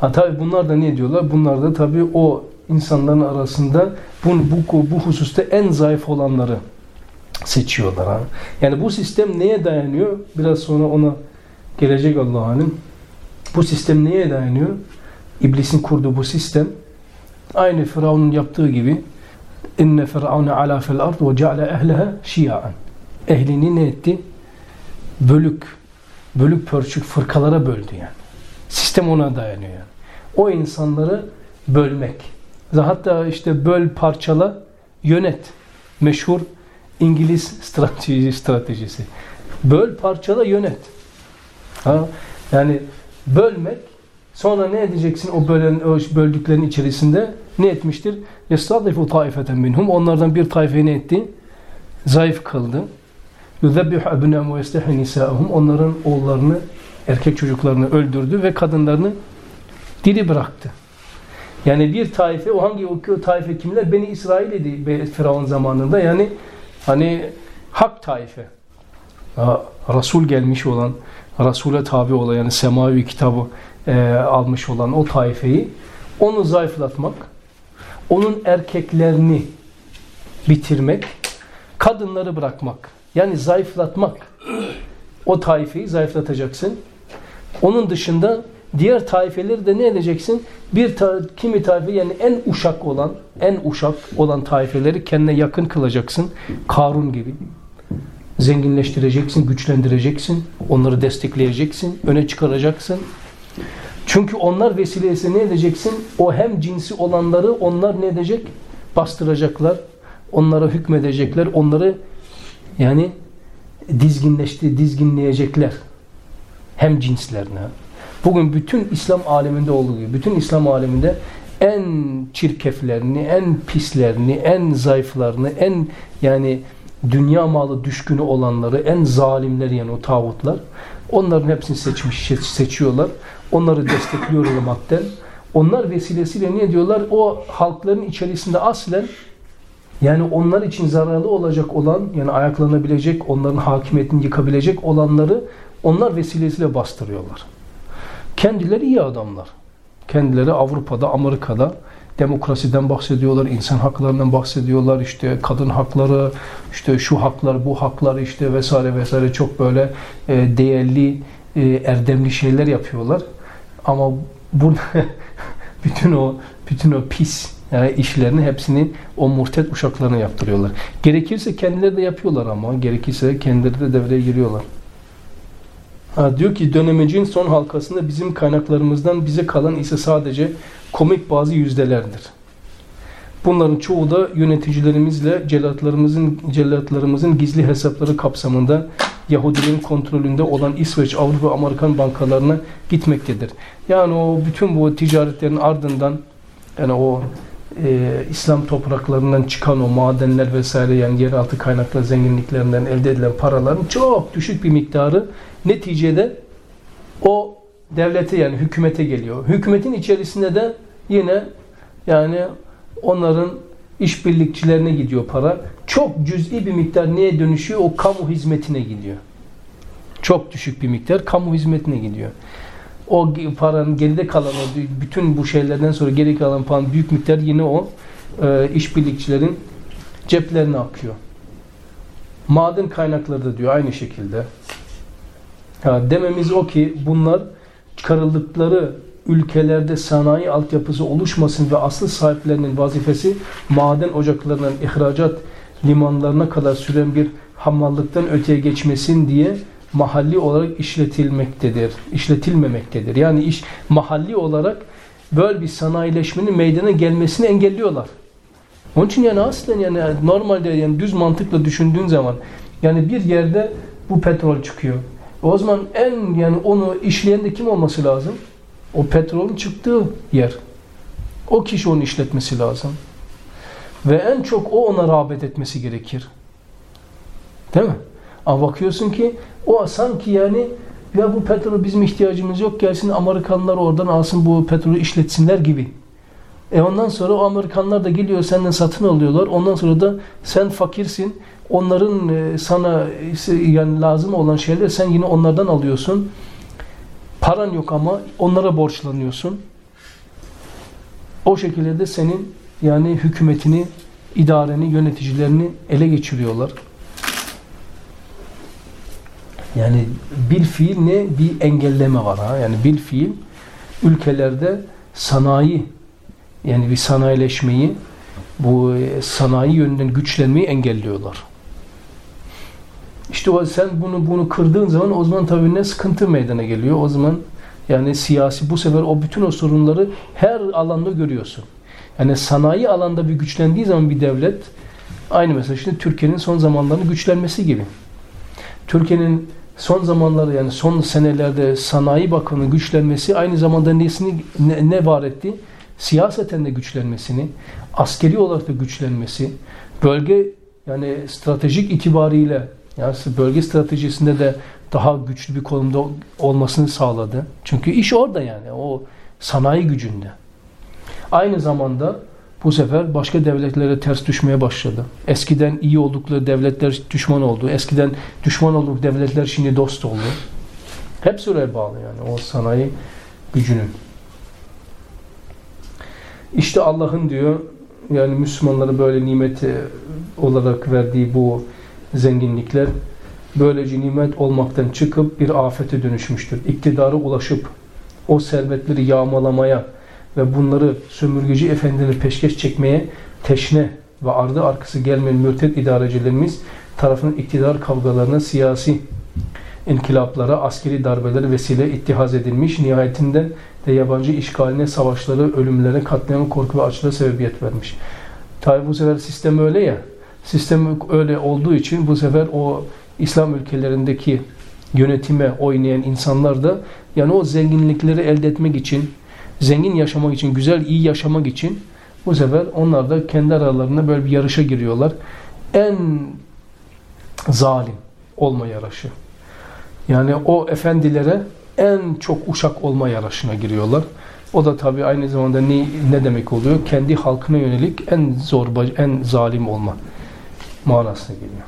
Ha tabi bunlar da ne diyorlar? Bunlar da tabi o insanların arasında bu, bu, bu hususta en zayıf olanları seçiyorlar. Ha? Yani bu sistem neye dayanıyor? Biraz sonra ona gelecek Allah'ın. Bu sistem neye dayanıyor? İblisin kurduğu bu sistem aynı Firavun'un yaptığı gibi inne firavune ala fil ard ve ceale ehleha şia'an. Ehlini ne etti? Bölük, bölük pörçük fırkalara böldü yani. Sistem ona dayanıyor yani. O insanları bölmek. Hatta işte böl parçala yönet. Meşhur İngiliz strateji stratejisi. Böl parçala yönet. Ha? Yani bölmek sonra ne edeceksin o bölen o böldüklerin içerisinde ne etmiştir? Yestadifu taifeten minhum onlardan bir taifeyi ne etti? Zayıf kıldı. Ebnâhum ve yestehi nisâhum onların oğullarını erkek çocuklarını öldürdü ve kadınlarını diri bıraktı. Yani bir taife, o hangi o taife kimler? Beni İsrail idi Firavun zamanında. Yani hani hak taife. Resul gelmiş olan, Resul'e tabi olan yani semavi kitabı e, almış olan o taifeyi onu zayıflatmak, onun erkeklerini bitirmek, kadınları bırakmak. Yani zayıflatmak. O taifeyi zayıflatacaksın. Onun dışında diğer taifeleri de ne edeceksin? Bir ta kimi taife yani en uşak olan, en uşak olan taifeleri kendine yakın kılacaksın. Karun gibi. Zenginleştireceksin, güçlendireceksin. Onları destekleyeceksin, öne çıkaracaksın. Çünkü onlar vesilesi ne edeceksin? O hem cinsi olanları onlar ne edecek? Bastıracaklar. Onlara hükmedecekler. Onları yani dizginleşti, dizginleyecekler. Hem cinslerine. Bugün bütün İslam aleminde olduğu gibi, bütün İslam aleminde en çirkeflerini, en pislerini, en zayıflarını, en yani dünya malı düşkünü olanları, en zalimleri yani o tağutlar, onların hepsini seçmiş, seçiyorlar. Onları destekliyorlar madden. Onlar vesilesiyle ne diyorlar? O halkların içerisinde aslen yani onlar için zararlı olacak olan, yani ayaklanabilecek, onların hakimiyetini yıkabilecek olanları onlar vesilesiyle bastırıyorlar. Kendileri iyi adamlar. Kendileri Avrupa'da, Amerika'da demokrasiden bahsediyorlar, insan haklarından bahsediyorlar, işte kadın hakları, işte şu haklar, bu haklar işte vesaire vesaire çok böyle e, değerli, e, erdemli şeyler yapıyorlar. Ama burada bütün o bütün o pis yani işlerini hepsini o murtet uşaklarına yaptırıyorlar. Gerekirse kendileri de yapıyorlar ama gerekirse kendileri de devreye giriyorlar. Ha, diyor ki dönemecin son halkasında bizim kaynaklarımızdan bize kalan ise sadece komik bazı yüzdelerdir. Bunların çoğu da yöneticilerimizle cellatlarımızın cellatlarımızın gizli hesapları kapsamında Yahudilerin kontrolünde olan İsveç, Avrupa Amerikan bankalarına gitmektedir. Yani o bütün bu ticaretlerin ardından yani o e, İslam topraklarından çıkan o madenler vesaire yani yeraltı kaynakları zenginliklerinden elde edilen paraların çok düşük bir miktarı neticede o devlete yani hükümete geliyor. Hükümetin içerisinde de yine yani onların işbirlikçilerine gidiyor para. Çok cüz'i bir miktar neye dönüşüyor? O kamu hizmetine gidiyor. Çok düşük bir miktar kamu hizmetine gidiyor. O paranın geride kalan o bütün bu şeylerden sonra geri kalan paranın büyük miktar yine o e, işbirlikçilerin ceplerine akıyor. Maden kaynakları da diyor aynı şekilde. Ha, dememiz o ki bunlar çıkarıldıkları ülkelerde sanayi altyapısı oluşmasın ve asıl sahiplerinin vazifesi maden ocaklarından ihracat limanlarına kadar süren bir hamallıktan öteye geçmesin diye mahalli olarak işletilmektedir. işletilmemektedir. Yani iş mahalli olarak böyle bir sanayileşmenin meydana gelmesini engelliyorlar. Onun için yani aslen yani normalde yani düz mantıkla düşündüğün zaman yani bir yerde bu petrol çıkıyor. O zaman en yani onu işleyen de kim olması lazım? O petrolün çıktığı yer. O kişi onu işletmesi lazım. Ve en çok o ona rağbet etmesi gerekir. Değil mi? Ama bakıyorsun ki o sanki yani ya bu petrol bizim ihtiyacımız yok gelsin Amerikanlar oradan alsın bu petrolü işletsinler gibi. E ondan sonra o Amerikanlar da geliyor senden satın alıyorlar. Ondan sonra da sen fakirsin. Onların e, sana yani lazım olan şeyler sen yine onlardan alıyorsun. Paran yok ama onlara borçlanıyorsun. O şekilde de senin yani hükümetini, idareni, yöneticilerini ele geçiriyorlar. Yani bir fiil ne? Bir engelleme var ha. Yani bir fiil ülkelerde sanayi yani bir sanayileşmeyi bu e, sanayi yönünden güçlenmeyi engelliyorlar. İşte o sen bunu bunu kırdığın zaman o zaman tabii ne sıkıntı meydana geliyor. O zaman yani siyasi bu sefer o bütün o sorunları her alanda görüyorsun. Yani sanayi alanda bir güçlendiği zaman bir devlet aynı mesela şimdi Türkiye'nin son zamanlarının güçlenmesi gibi. Türkiye'nin son zamanları yani son senelerde sanayi bakımının güçlenmesi aynı zamanda nesini ne, ne var etti? Siyaseten de güçlenmesini, askeri olarak da güçlenmesi, bölge yani stratejik itibariyle yani bölge stratejisinde de daha güçlü bir konumda olmasını sağladı. Çünkü iş orada yani o sanayi gücünde. Aynı zamanda bu sefer başka devletlere ters düşmeye başladı. Eskiden iyi oldukları devletler düşman oldu. Eskiden düşman olduk devletler şimdi dost oldu. Hepsi oraya bağlı yani o sanayi gücünün. İşte Allah'ın diyor yani Müslümanlara böyle nimeti olarak verdiği bu zenginlikler böylece nimet olmaktan çıkıp bir afete dönüşmüştür. İktidara ulaşıp o servetleri yağmalamaya ve bunları sömürgeci efendileri peşkeş çekmeye teşne ve ardı arkası gelmeyen mürted idarecilerimiz tarafının iktidar kavgalarına, siyasi inkılaplara, askeri darbelere vesile ittihaz edilmiş. Nihayetinde de yabancı işgaline, savaşları, ölümlere, katliama, korku ve açlığa sebebiyet vermiş. Tabi bu sefer sistem öyle ya. Sistem öyle olduğu için bu sefer o İslam ülkelerindeki yönetime oynayan insanlar da yani o zenginlikleri elde etmek için, zengin yaşamak için, güzel, iyi yaşamak için bu sefer onlar da kendi aralarında böyle bir yarışa giriyorlar. En zalim olma yarışı. Yani o efendilere en çok uşak olma yarışına giriyorlar. O da tabii aynı zamanda ne, ne demek oluyor? Kendi halkına yönelik en zorba, en zalim olma manasına geliyor.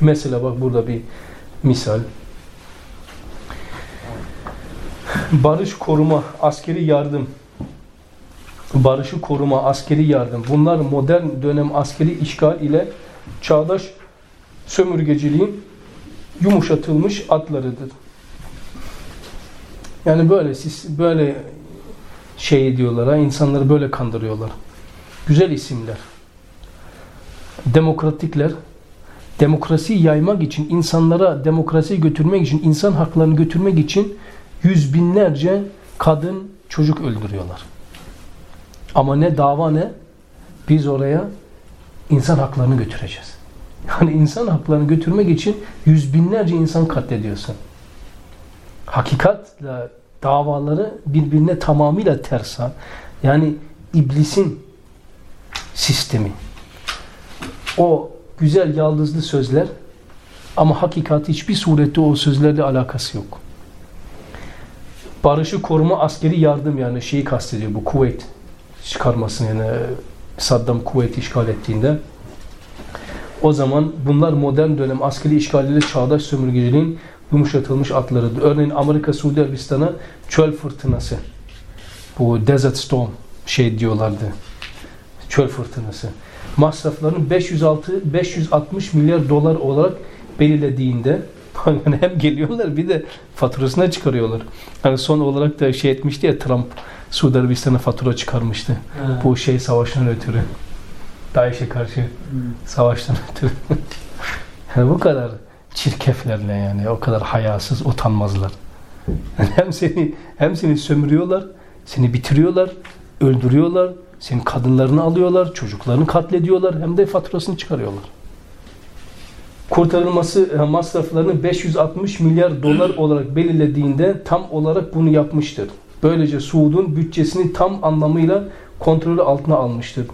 Mesela bak burada bir misal. Barış koruma, askeri yardım. Barışı koruma, askeri yardım. Bunlar modern dönem askeri işgal ile çağdaş sömürgeciliğin yumuşatılmış adlarıdır. Yani böyle siz böyle şey ediyorlar ha, insanları böyle kandırıyorlar. Güzel isimler. Demokratikler, demokrasiyi yaymak için, insanlara demokrasiyi götürmek için, insan haklarını götürmek için yüz binlerce kadın, çocuk öldürüyorlar. Ama ne dava ne? Biz oraya insan haklarını götüreceğiz. Yani insan haklarını götürmek için yüz binlerce insan katlediyorsun. Hakikatla davaları birbirine tamamıyla ters. Yani iblisin sistemi. O güzel yaldızlı sözler ama hakikat hiçbir surette o sözlerle alakası yok. Barışı koruma askeri yardım yani şeyi kastediyor bu kuvvet çıkarmasını yani Saddam kuvvet işgal ettiğinde o zaman bunlar modern dönem askeri işgaliyle çağdaş sömürgeciliğin yumuşatılmış adlarıdır. Örneğin Amerika Suudi Arabistan'a çöl fırtınası bu desert storm şey diyorlardı. Çöl fırtınası. Masraflarını 506 560 milyar dolar olarak belirlediğinde yani hem geliyorlar bir de faturasına çıkarıyorlar. Hani son olarak da şey etmişti ya Trump Suudi Arabistan'a fatura çıkarmıştı. Evet. Bu şey savaştan ötürü. DAEŞ'e karşı hmm. savaştan ötürü. yani bu kadar çirkeflerle yani o kadar hayasız, utanmazlar. Yani hem seni hem seni sömürüyorlar, seni bitiriyorlar, öldürüyorlar, senin kadınlarını alıyorlar, çocuklarını katlediyorlar hem de faturasını çıkarıyorlar. Kurtarılması e, masraflarını 560 milyar dolar olarak belirlediğinde tam olarak bunu yapmıştır. Böylece Suud'un bütçesini tam anlamıyla kontrolü altına almıştır.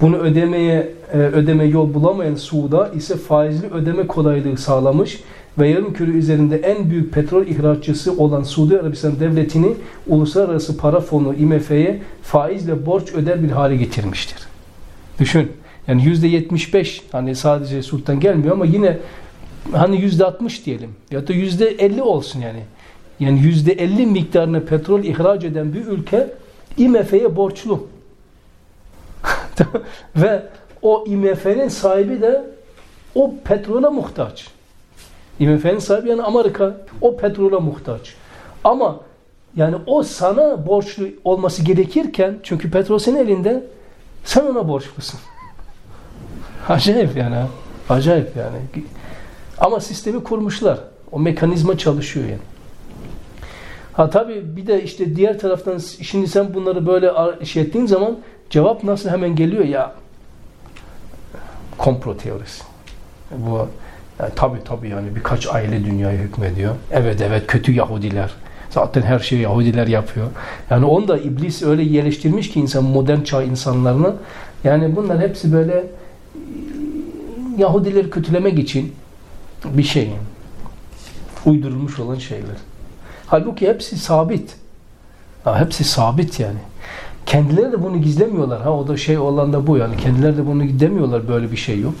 Bunu ödemeye e, ödeme yol bulamayan Suud'a ise faizli ödeme kolaylığı sağlamış ve yarım küre üzerinde en büyük petrol ihraççısı olan Suudi Arabistan devletini Uluslararası Para Fonu IMF'ye faizle borç öder bir hale getirmiştir. Düşün. Yani yüzde 75 hani sadece Suud'dan gelmiyor ama yine hani yüzde 60 diyelim ya da yüzde 50 olsun yani. Yani yüzde 50 miktarını petrol ihraç eden bir ülke IMF'ye borçlu. Ve o IMF'nin sahibi de o petrola muhtaç. IMF'nin sahibi yani Amerika o petrola muhtaç. Ama yani o sana borçlu olması gerekirken çünkü petrol senin elinde sen ona borçlusun. Acayip yani. Acayip yani. Ama sistemi kurmuşlar. O mekanizma çalışıyor yani. Ha tabi bir de işte diğer taraftan şimdi sen bunları böyle şey ettiğin zaman cevap nasıl hemen geliyor ya komplo teorisi. Bu yani tabi tabi yani birkaç aile dünyayı hükmediyor. Evet evet kötü Yahudiler. Zaten her şeyi Yahudiler yapıyor. Yani onu da iblis öyle yerleştirmiş ki insan modern çağ insanlarını. Yani bunlar hepsi böyle Yahudileri kötülemek için bir şey. Uydurulmuş olan şeyler. Halbuki hepsi sabit. Ha, hepsi sabit yani. Kendileri de bunu gizlemiyorlar. Ha o da şey olan da bu yani. Kendileri de bunu demiyorlar böyle bir şey yok.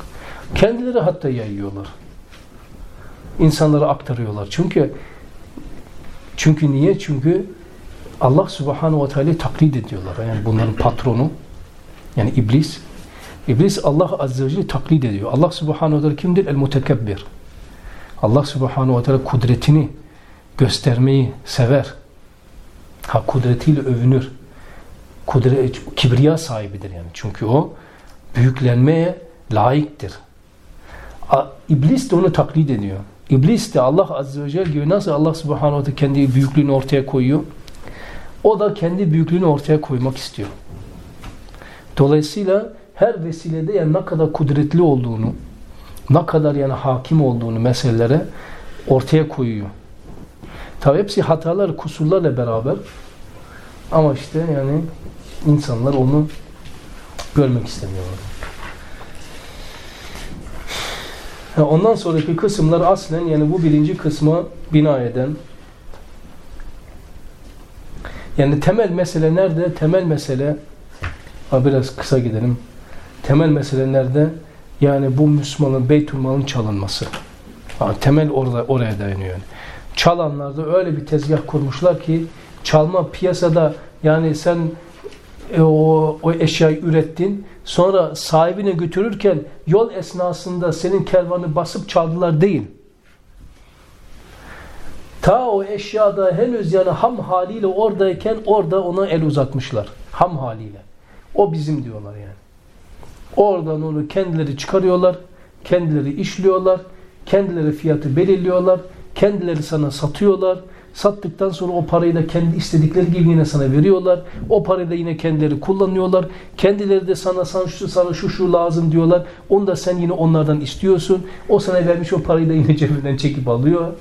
Kendileri hatta yayıyorlar. İnsanlara aktarıyorlar. Çünkü çünkü niye? Çünkü Allah Subhanahu ve Teala taklit ediyorlar. Yani bunların patronu yani iblis İblis Allah Azze ve Celle taklit ediyor. Allah Subhanahu ve Teala kimdir? El mutekebbir. Allah Subhanahu ve Teala kudretini göstermeyi sever. Ha kudretiyle övünür. Kudret, kibriya sahibidir yani. Çünkü o büyüklenmeye layıktır. İblis de onu taklit ediyor. İblis de Allah Azze ve Celle gibi nasıl Allah Subhanahu ve Teala kendi büyüklüğünü ortaya koyuyor. O da kendi büyüklüğünü ortaya koymak istiyor. Dolayısıyla her vesilede yani ne kadar kudretli olduğunu, ne kadar yani hakim olduğunu meselelere ortaya koyuyor. Tabi hepsi hatalar, kusurlarla beraber ama işte yani insanlar onu görmek istemiyorlar. Ondan sonraki kısımlar aslen yani bu birinci kısma bina eden yani temel mesele nerede? Temel mesele ha biraz kısa gidelim temel meselelerde yani bu Müslümanın Beytülmal'ın çalınması. Ha, temel orada oraya dayanıyor. Yani. Çalanlar da öyle bir tezgah kurmuşlar ki çalma piyasada yani sen e, o, o eşyayı ürettin sonra sahibine götürürken yol esnasında senin kervanı basıp çaldılar değil. Ta o eşyada henüz yani ham haliyle oradayken orada ona el uzatmışlar. Ham haliyle. O bizim diyorlar yani. Oradan onu kendileri çıkarıyorlar, kendileri işliyorlar, kendileri fiyatı belirliyorlar, kendileri sana satıyorlar. Sattıktan sonra o parayı da kendi istedikleri gibi yine sana veriyorlar. O parayı da yine kendileri kullanıyorlar. Kendileri de sana, sana şu, sana şu şu lazım diyorlar. Onu da sen yine onlardan istiyorsun. O sana vermiş o parayı da yine cebinden çekip alıyor.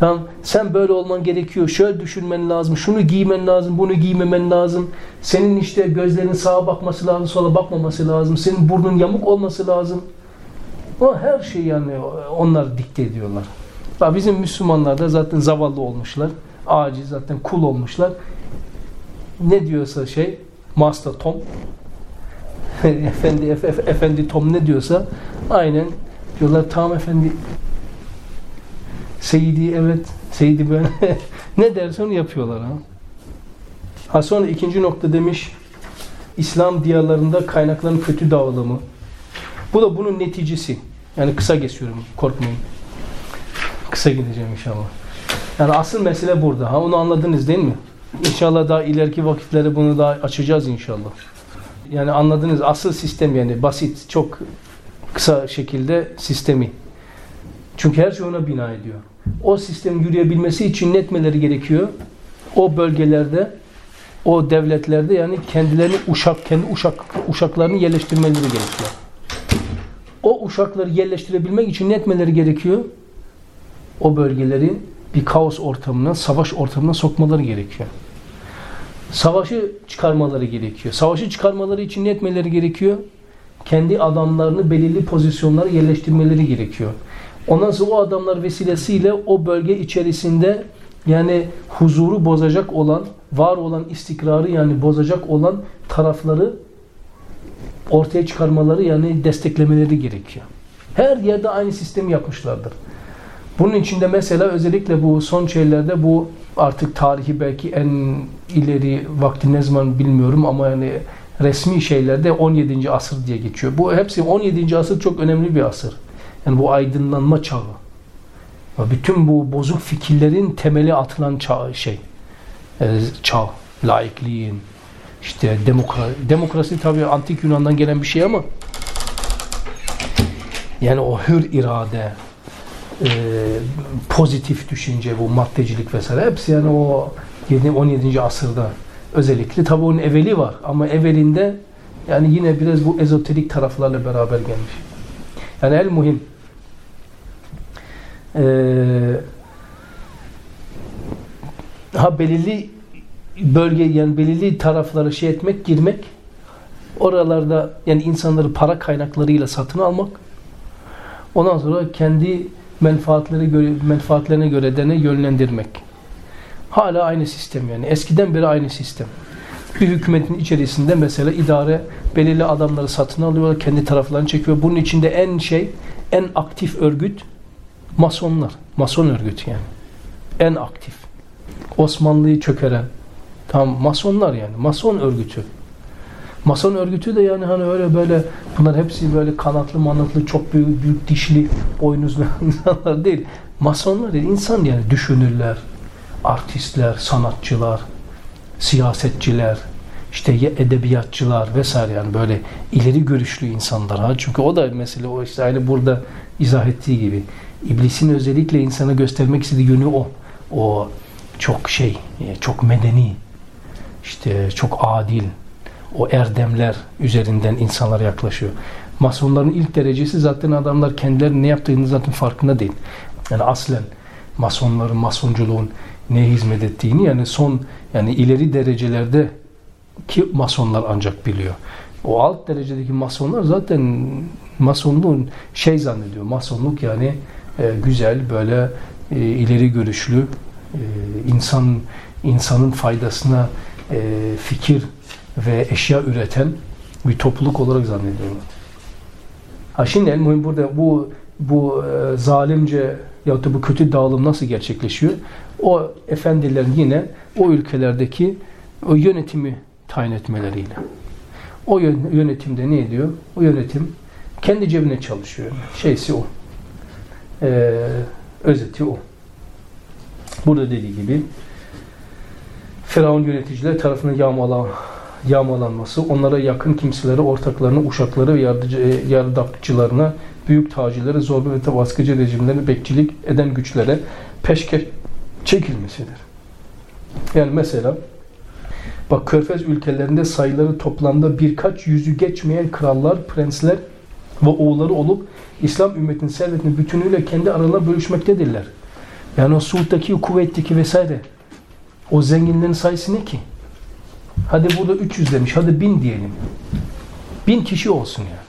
Tamam. Sen böyle olman gerekiyor. Şöyle düşünmen lazım. Şunu giymen lazım. Bunu giymemen lazım. Senin işte gözlerinin sağa bakması lazım. Sola bakmaması lazım. Senin burnun yamuk olması lazım. O her şeyi yani onlar dikte ediyorlar. Bizim Müslümanlar da zaten zavallı olmuşlar. Aciz zaten kul olmuşlar. Ne diyorsa şey Master Tom efendi efe, efendi Tom ne diyorsa aynen diyorlar tamam efendi Seyidi evet, Seyidi ben. ne derse onu yapıyorlar ha. Ha sonra ikinci nokta demiş, İslam diyarlarında kaynakların kötü dağılımı. Bu da bunun neticesi. Yani kısa geçiyorum, korkmayın. Kısa gideceğim inşallah. Yani asıl mesele burada. Ha onu anladınız değil mi? İnşallah daha ileriki vakitlerde bunu daha açacağız inşallah. Yani anladınız asıl sistem yani basit, çok kısa şekilde sistemi. Çünkü her şey ona bina ediyor o sistem yürüyebilmesi için ne etmeleri gerekiyor? O bölgelerde, o devletlerde yani kendilerini uşak, kendi uşak, uşaklarını yerleştirmeleri gerekiyor. o uşakları yerleştirebilmek için ne etmeleri gerekiyor? O bölgeleri bir kaos ortamına, savaş ortamına sokmaları gerekiyor. Savaşı çıkarmaları gerekiyor. Savaşı çıkarmaları için ne etmeleri gerekiyor? Kendi adamlarını belirli pozisyonlara yerleştirmeleri gerekiyor. Ondan sonra o adamlar vesilesiyle o bölge içerisinde yani huzuru bozacak olan, var olan istikrarı yani bozacak olan tarafları ortaya çıkarmaları yani desteklemeleri gerekiyor. Her yerde aynı sistemi yapmışlardır. Bunun içinde mesela özellikle bu son şeylerde bu artık tarihi belki en ileri vakti ne zaman bilmiyorum ama yani resmi şeylerde 17. asır diye geçiyor. Bu hepsi 17. asır çok önemli bir asır. Yani bu aydınlanma çağı. Bütün bu bozuk fikirlerin temeli atılan çağ, şey. e, Çağ. Laikliğin, işte demokrasi, demokrasi tabii antik Yunan'dan gelen bir şey ama yani o hür irade, e, pozitif düşünce, bu maddecilik vesaire hepsi yani o 7. 17. asırda özellikle tabii onun evveli var ama evvelinde yani yine biraz bu ezoterik taraflarla beraber gelmiş. Yani el muhim ha belirli bölge yani belirli tarafları şey etmek, girmek oralarda yani insanları para kaynaklarıyla satın almak ondan sonra kendi menfaatleri göre, menfaatlerine göre de ne yönlendirmek. Hala aynı sistem yani. Eskiden beri aynı sistem. Bir hükümetin içerisinde mesela idare belirli adamları satın alıyor, kendi taraflarını çekiyor. Bunun içinde en şey, en aktif örgüt masonlar. Mason örgütü yani. En aktif. Osmanlı'yı çökeren. Tam masonlar yani. Mason örgütü. Mason örgütü de yani hani öyle böyle bunlar hepsi böyle kanatlı manatlı çok büyük, büyük dişli boynuzlu insanlar değil. Masonlar değil. insan yani düşünürler, artistler, sanatçılar, siyasetçiler, işte edebiyatçılar vesaire yani böyle ileri görüşlü insanlar ha. Çünkü o da mesela o işte aynı burada izah ettiği gibi İblisin özellikle insana göstermek istediği yönü o. O çok şey, çok medeni, işte çok adil, o erdemler üzerinden insanlara yaklaşıyor. Masonların ilk derecesi zaten adamlar kendileri ne yaptığını zaten farkında değil. Yani aslen masonların, masonculuğun ne hizmet ettiğini yani son yani ileri derecelerde ki masonlar ancak biliyor. O alt derecedeki masonlar zaten masonluğun şey zannediyor. Masonluk yani e, güzel böyle e, ileri görüşlü e, insan insanın faydasına fikir ve eşya üreten bir topluluk olarak zannediyorlar. Ha şimdi en mühim burada bu bu zalimce ya da bu kötü dağılım nasıl gerçekleşiyor? O efendilerin yine o ülkelerdeki o yönetimi tayin etmeleriyle. O yönetimde ne ediyor? O yönetim kendi cebine çalışıyor. Şeysi o. Ee, özeti o. Burada dediği gibi Firavun yöneticiler tarafından yağmala, yağmalanması, onlara yakın kimselere, ortaklarına, uşakları ve yardımcı, e, yardakçılarına, büyük tacilere, zorba ve baskıcı rejimlerine bekçilik eden güçlere peşkeş çekilmesidir. Yani mesela bak Körfez ülkelerinde sayıları toplamda birkaç yüzü geçmeyen krallar, prensler ve oğulları olup İslam ümmetinin servetini bütünüyle kendi aralarına bölüşmektedirler. Yani o Suud'daki, kuvvetteki vesaire. O zenginlerin sayısı ne ki? Hadi burada 300 demiş, hadi 1000 diyelim. 1000 kişi olsun yani.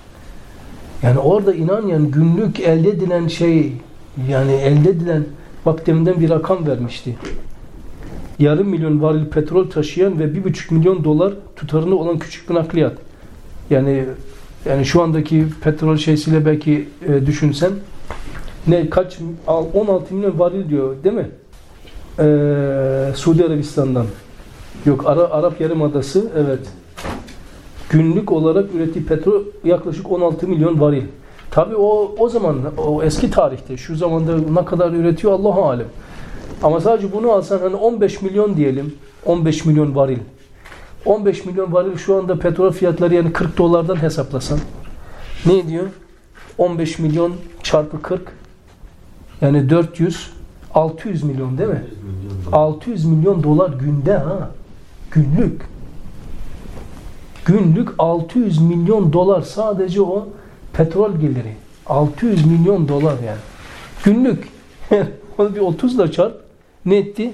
Yani orada inan yani günlük elde edilen şey, yani elde edilen, bak deminden bir rakam vermişti. Yarım milyon varil petrol taşıyan ve bir buçuk milyon dolar tutarını olan küçük bir nakliyat. Yani yani şu andaki petrol şeysiyle belki e, düşünsen ne kaç 16 milyon varil diyor değil mi? Ee, Suudi Arabistan'dan. Yok Ara, Arap Yarımadası evet. Günlük olarak ürettiği petrol yaklaşık 16 milyon varil. Tabi o o zaman o eski tarihte şu zamanda ne kadar üretiyor Allahu alem. Ama sadece bunu alsan hani 15 milyon diyelim. 15 milyon varil. 15 milyon varil şu anda petrol fiyatları yani 40 dolardan hesaplasan ne diyor? 15 milyon çarpı 40 yani 400 600 milyon değil mi? 600 milyon dolar günde ha. Günlük. Günlük 600 milyon dolar sadece o petrol geliri. 600 milyon dolar yani. Günlük. Onu bir 30 ile çarp. Ne etti?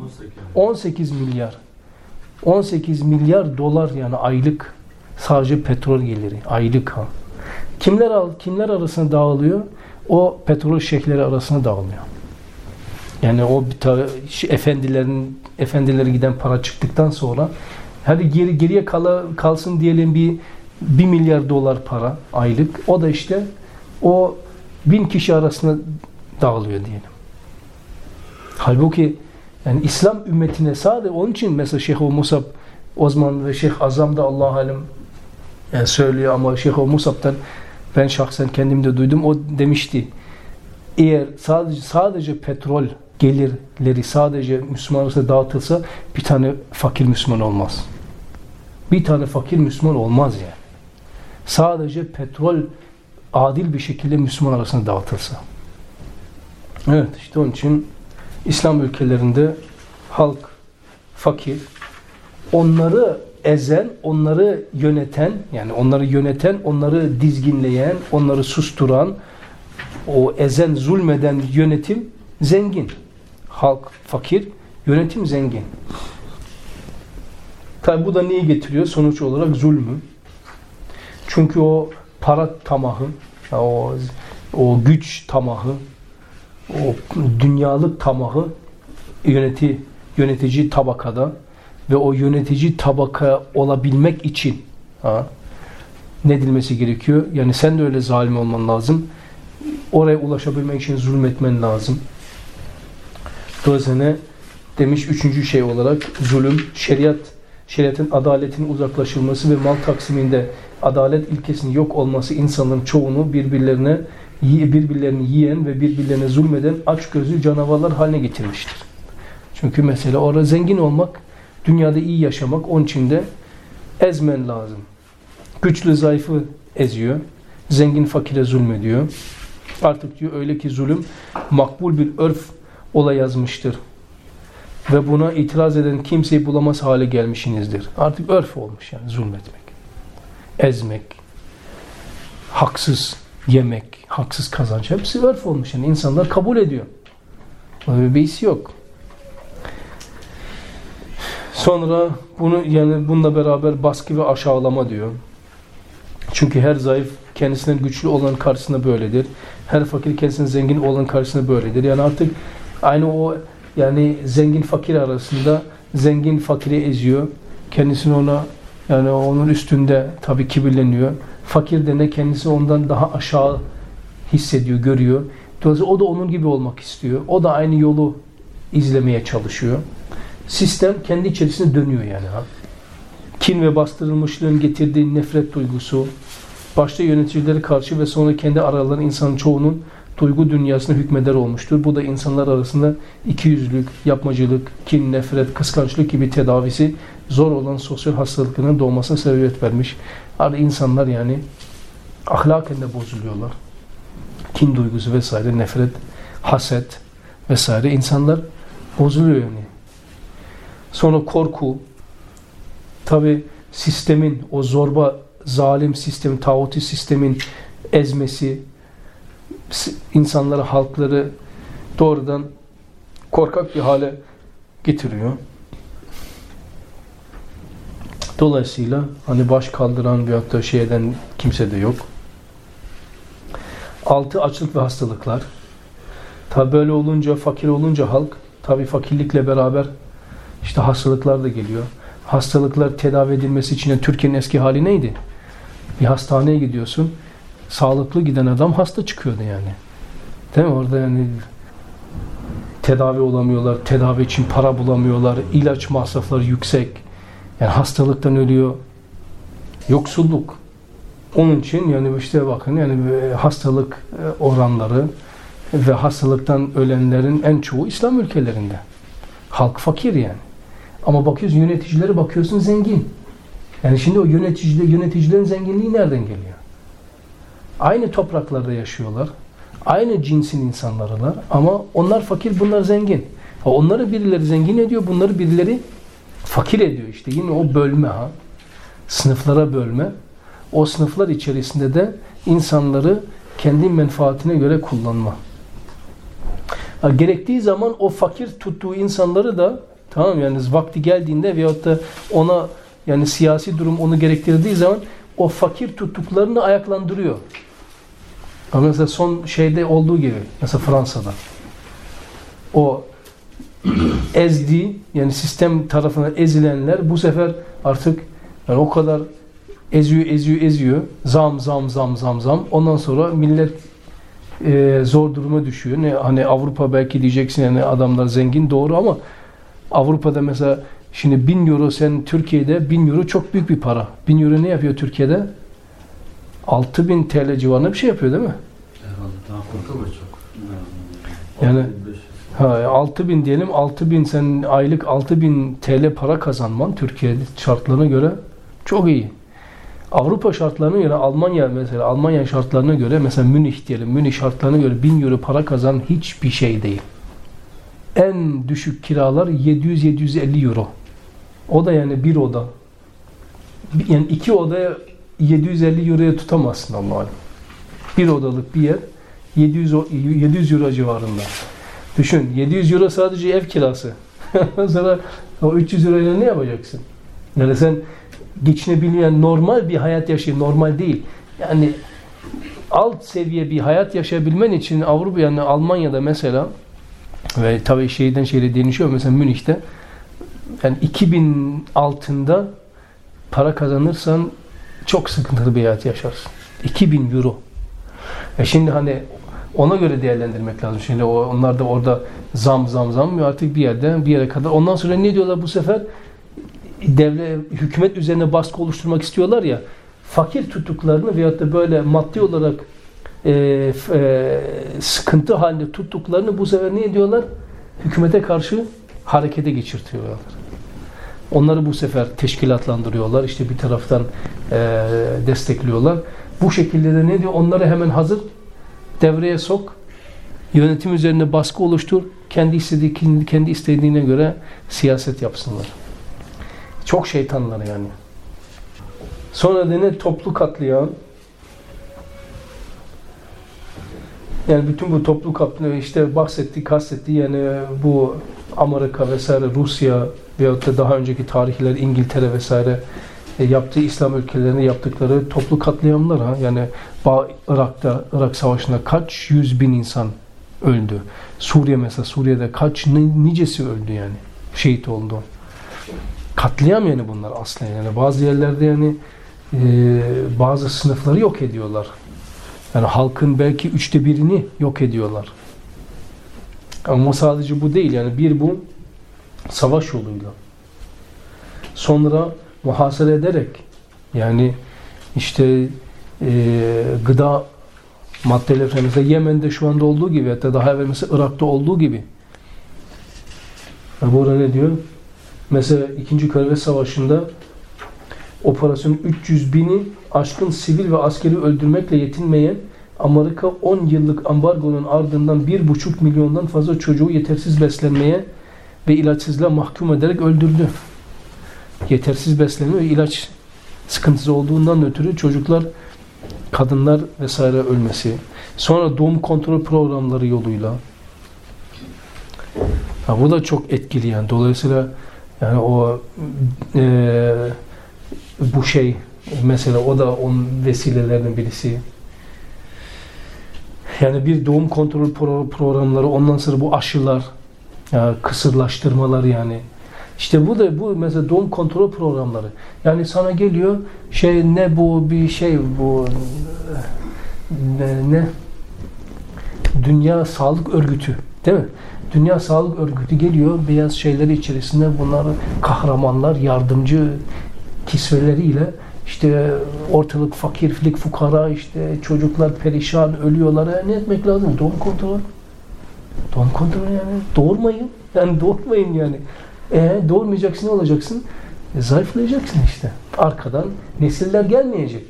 18. 18 milyar. 18 milyar dolar yani aylık sadece petrol geliri. Aylık ha. Kimler al, kimler arasında dağılıyor? O petrol şeyhleri arasında dağılıyor. Yani o bir şu efendilerin efendilere giden para çıktıktan sonra hadi geri geriye kala, kalsın diyelim bir 1 milyar dolar para aylık. O da işte o bin kişi arasında dağılıyor diyelim. Halbuki yani İslam ümmetine sadece onun için mesela Şeyh Musab Osman ve Şeyh Azam da Allah alem yani söylüyor ama Şeyh Musab'dan ben şahsen kendim de duydum. O demişti eğer sadece sadece petrol gelirleri sadece Müslüman arasında dağıtılsa bir tane fakir Müslüman olmaz. Bir tane fakir Müslüman olmaz yani. Sadece petrol adil bir şekilde Müslüman arasında dağıtılsa. Evet işte onun için İslam ülkelerinde halk fakir. Onları ezen, onları yöneten, yani onları yöneten, onları dizginleyen, onları susturan, o ezen, zulmeden yönetim zengin. Halk fakir, yönetim zengin. Tabi bu da neyi getiriyor? Sonuç olarak zulmü. Çünkü o para tamahı, o, o güç tamahı, o dünyalık tamahı yöneti, yönetici tabakada ve o yönetici tabaka olabilmek için ha, ne edilmesi gerekiyor? Yani sen de öyle zalim olman lazım. Oraya ulaşabilmek için zulmetmen lazım. Dolayısıyla demiş üçüncü şey olarak zulüm, şeriat, şeriatın adaletin uzaklaşılması ve mal taksiminde adalet ilkesinin yok olması insanların çoğunu birbirlerine birbirlerini yiyen ve birbirlerine zulmeden aç gözlü canavarlar haline getirmiştir. Çünkü mesela orada zengin olmak, dünyada iyi yaşamak onun için de ezmen lazım. Güçlü zayıfı eziyor. Zengin fakire zulmediyor. Artık diyor öyle ki zulüm makbul bir örf ola yazmıştır. Ve buna itiraz eden kimseyi bulamaz hale gelmişinizdir. Artık örf olmuş yani zulmetmek. Ezmek. Haksız yemek, haksız kazanç hepsi örf olmuş. Yani insanlar kabul ediyor. Öyle bir his yok. Sonra bunu yani bununla beraber baskı ve aşağılama diyor. Çünkü her zayıf kendisinden güçlü olan karşısında böyledir. Her fakir kendisinden zengin olan karşısında böyledir. Yani artık aynı o yani zengin fakir arasında zengin fakiri eziyor. Kendisini ona yani onun üstünde tabii kibirleniyor. Fakir de ne kendisi ondan daha aşağı hissediyor, görüyor. Dolayısıyla o da onun gibi olmak istiyor. O da aynı yolu izlemeye çalışıyor. Sistem kendi içerisinde dönüyor yani. Kin ve bastırılmışlığın getirdiği nefret duygusu, başta yöneticileri karşı ve sonra kendi aralarında insanın çoğunun duygu dünyasına hükmeder olmuştur. Bu da insanlar arasında ikiyüzlülük, yapmacılık, kin, nefret, kıskançlık gibi tedavisi zor olan sosyal hastalıkların doğmasına sebebiyet vermiş. Artık insanlar yani ahlaken de bozuluyorlar. Kin duygusu vesaire, nefret, haset vesaire insanlar bozuluyor yani. Sonra korku, tabi sistemin, o zorba, zalim sistemin, tağuti sistemin ezmesi, insanları, halkları doğrudan korkak bir hale getiriyor. Dolayısıyla hani baş kaldıran bir hatta şeyden kimse de yok. Altı açlık ve hastalıklar. Tabi böyle olunca, fakir olunca halk, tabi fakirlikle beraber işte hastalıklar da geliyor. Hastalıklar tedavi edilmesi için Türkiye'nin eski hali neydi? Bir hastaneye gidiyorsun, sağlıklı giden adam hasta çıkıyordu yani. Değil mi? Orada yani tedavi olamıyorlar, tedavi için para bulamıyorlar, ilaç masrafları yüksek. Yani hastalıktan ölüyor. Yoksulluk. Onun için yani işte bakın yani hastalık e, oranları ve hastalıktan ölenlerin en çoğu İslam ülkelerinde. Halk fakir yani. Ama bakıyorsun yöneticileri bakıyorsun zengin. Yani şimdi o yöneticiler, yöneticilerin zenginliği nereden geliyor? Aynı topraklarda yaşıyorlar. Aynı cinsin insanlarılar ama onlar fakir, bunlar zengin. Onları birileri zengin ediyor, bunları birileri fakir ediyor işte. Yine o bölme ha. Sınıflara bölme. O sınıflar içerisinde de insanları kendi menfaatine göre kullanma. Gerektiği zaman o fakir tuttuğu insanları da tamam yani vakti geldiğinde veyahut da ona yani siyasi durum onu gerektirdiği zaman o fakir tuttuklarını ayaklandırıyor. Ama mesela son şeyde olduğu gibi mesela Fransa'da o ezdi yani sistem tarafından ezilenler bu sefer artık yani o kadar eziyor eziyor eziyor zam zam zam zam zam ondan sonra millet e, zor duruma düşüyor. Ne hani Avrupa belki diyeceksin yani adamlar zengin doğru ama Avrupa'da mesela şimdi 1000 euro sen Türkiye'de 1000 euro çok büyük bir para. 1000 euro ne yapıyor Türkiye'de? 6000 TL civarında bir şey yapıyor değil mi? Herhalde daha çok? Yani- 6500. Ha 6000 diyelim 6000 sen aylık 6000 TL para kazanman Türkiye şartlarına göre çok iyi. Avrupa şartlarına göre Almanya mesela Almanya şartlarına göre mesela Münih diyelim Münih şartlarına göre 1000 euro para kazan hiçbir şey değil. En düşük kiralar 700-750 euro. O da yani bir oda. Yani iki odaya 750 euroya tutamazsın Allah'ım. Bir odalık bir yer 700, o- 700 euro civarında. Düşün 700 euro sadece ev kirası. Sonra o 300 euroyla ne yapacaksın? Yani sen geçinebilmeyen normal bir hayat yaşay normal değil. Yani alt seviye bir hayat yaşayabilmen için Avrupa yani Almanya'da mesela ve tabii şeyden şehre değişiyor mesela Münih'te yani 2000 altında para kazanırsan çok sıkıntılı bir hayat yaşarsın. 2000 euro. E şimdi hani ona göre değerlendirmek lazım. Şimdi onlar da orada zam zam zam artık bir yerden bir yere kadar. Ondan sonra ne diyorlar bu sefer? Devlet, hükümet üzerine baskı oluşturmak istiyorlar ya. Fakir tuttuklarını veyahut da böyle maddi olarak e, e, sıkıntı halinde tuttuklarını bu sefer ne diyorlar? Hükümete karşı harekete geçirtiyorlar. Onları bu sefer teşkilatlandırıyorlar. İşte bir taraftan e, destekliyorlar. Bu şekilde de ne diyor? Onları hemen hazır devreye sok. Yönetim üzerine baskı oluştur. Kendi istediği kendi istediğine göre siyaset yapsınlar. Çok şeytanlar yani. Sonra da toplu katliam. Yani bütün bu toplu katliam işte bahsetti, kastetti yani bu Amerika vesaire, Rusya veyahut da daha önceki tarihler İngiltere vesaire yaptığı İslam ülkelerine yaptıkları toplu katliamlar ha yani Irak'ta Irak Savaşı'nda kaç yüz bin insan öldü. Suriye mesela Suriye'de kaç ni- nicesi öldü yani şehit oldu. Katliam yani bunlar aslında yani bazı yerlerde yani e, bazı sınıfları yok ediyorlar. Yani halkın belki üçte birini yok ediyorlar. Ama sadece bu değil yani bir bu savaş yoluyla. Sonra muhasere ederek yani işte e, gıda maddeleri mesela Yemen'de şu anda olduğu gibi hatta daha evvel mesela Irak'ta olduğu gibi. Yani burada ne diyor? Mesela 2. Körfez Savaşı'nda operasyonun 300 bini aşkın sivil ve askeri öldürmekle yetinmeyen Amerika 10 yıllık ambargonun ardından 1,5 milyondan fazla çocuğu yetersiz beslenmeye ve ilaçsızlığa mahkum ederek öldürdü. Yetersiz beslenme ilaç sıkıntısı olduğundan ötürü çocuklar, kadınlar vesaire ölmesi. Sonra doğum kontrol programları yoluyla. Ha, bu da çok etkili yani. Dolayısıyla yani o e, bu şey mesela o da onun vesilelerinin birisi. Yani bir doğum kontrol pro- programları ondan sonra bu aşılar ya kısırlaştırmalar yani. İşte bu da bu mesela doğum kontrol programları. Yani sana geliyor şey ne bu bir şey bu ne, ne? Dünya Sağlık Örgütü değil mi? Dünya Sağlık Örgütü geliyor beyaz şeyler içerisinde bunlar kahramanlar, yardımcı kisveleriyle işte ortalık fakirlik, fukara, işte çocuklar perişan, ölüyorlar. E, ne etmek lazım? Doğum kontrol. Doğum kontrol yani. Doğurmayın. Yani doğurmayın yani. E doğurmayacaksın ne olacaksın? E, zayıflayacaksın işte. Arkadan nesiller gelmeyecek.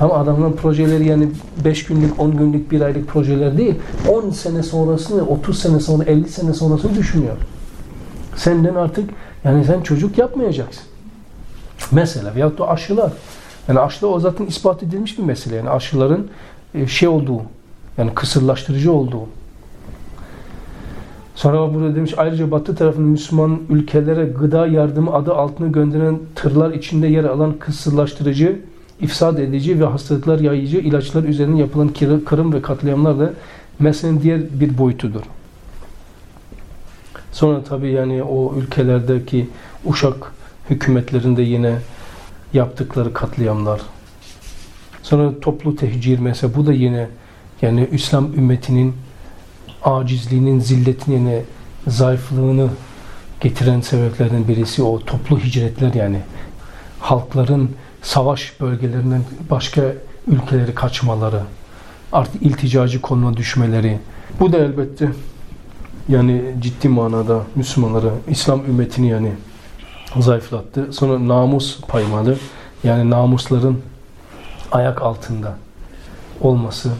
Ama adamların projeleri yani 5 günlük, 10 günlük, 1 aylık projeler değil. 10 sene sonrasını, 30 sene sonra, 50 sene sonrasını düşünüyor. Senden artık yani sen çocuk yapmayacaksın. Mesela veyahut da aşılar. Yani aşıda o zaten ispat edilmiş bir mesele. Yani aşıların e, şey olduğu, yani kısırlaştırıcı olduğu. Sonra burada demiş ayrıca Batı tarafının Müslüman ülkelere gıda yardımı adı altında gönderen tırlar içinde yer alan kısırlaştırıcı, ifsad edici ve hastalıklar yayıcı ilaçlar üzerine yapılan kırım ve katliamlar da meselenin diğer bir boyutudur. Sonra tabii yani o ülkelerdeki uşak hükümetlerinde yine yaptıkları katliamlar. Sonra toplu tehcir mesela bu da yine yani İslam ümmetinin acizliğinin, zilletini yani zayıflığını getiren sebeplerden birisi o toplu hicretler yani halkların savaş bölgelerinden başka ülkeleri kaçmaları, artık ilticacı konuma düşmeleri. Bu da elbette yani ciddi manada Müslümanları, İslam ümmetini yani zayıflattı. Sonra namus paymalı yani namusların ayak altında olması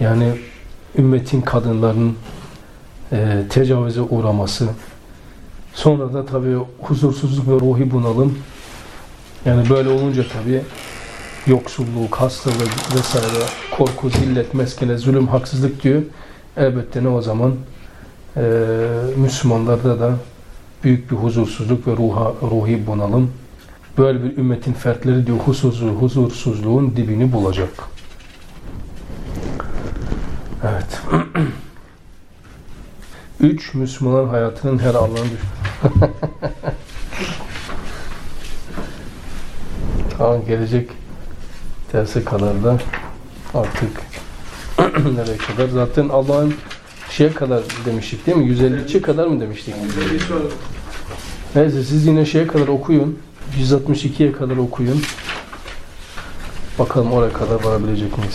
yani ümmetin kadınlarının e, tecavüze uğraması sonra da tabii huzursuzluk ve ruhi bunalım yani böyle olunca tabii yoksulluk, hastalık vesaire korku, zillet, meskene, zulüm, haksızlık diyor. Elbette ne o zaman e, Müslümanlarda da büyük bir huzursuzluk ve ruha, ruhi bunalım böyle bir ümmetin fertleri diyor huzursuz, huzursuzluğun dibini bulacak. Evet. Üç, Müslümanların hayatının her alanı düş- tamam gelecek derse kadar da artık nereye kadar? Zaten Allah'ın şeye kadar demiştik değil mi? 153'e kadar mı demiştik? Neyse siz yine şeye kadar okuyun. 162'ye kadar okuyun. Bakalım oraya kadar varabilecek miyiz?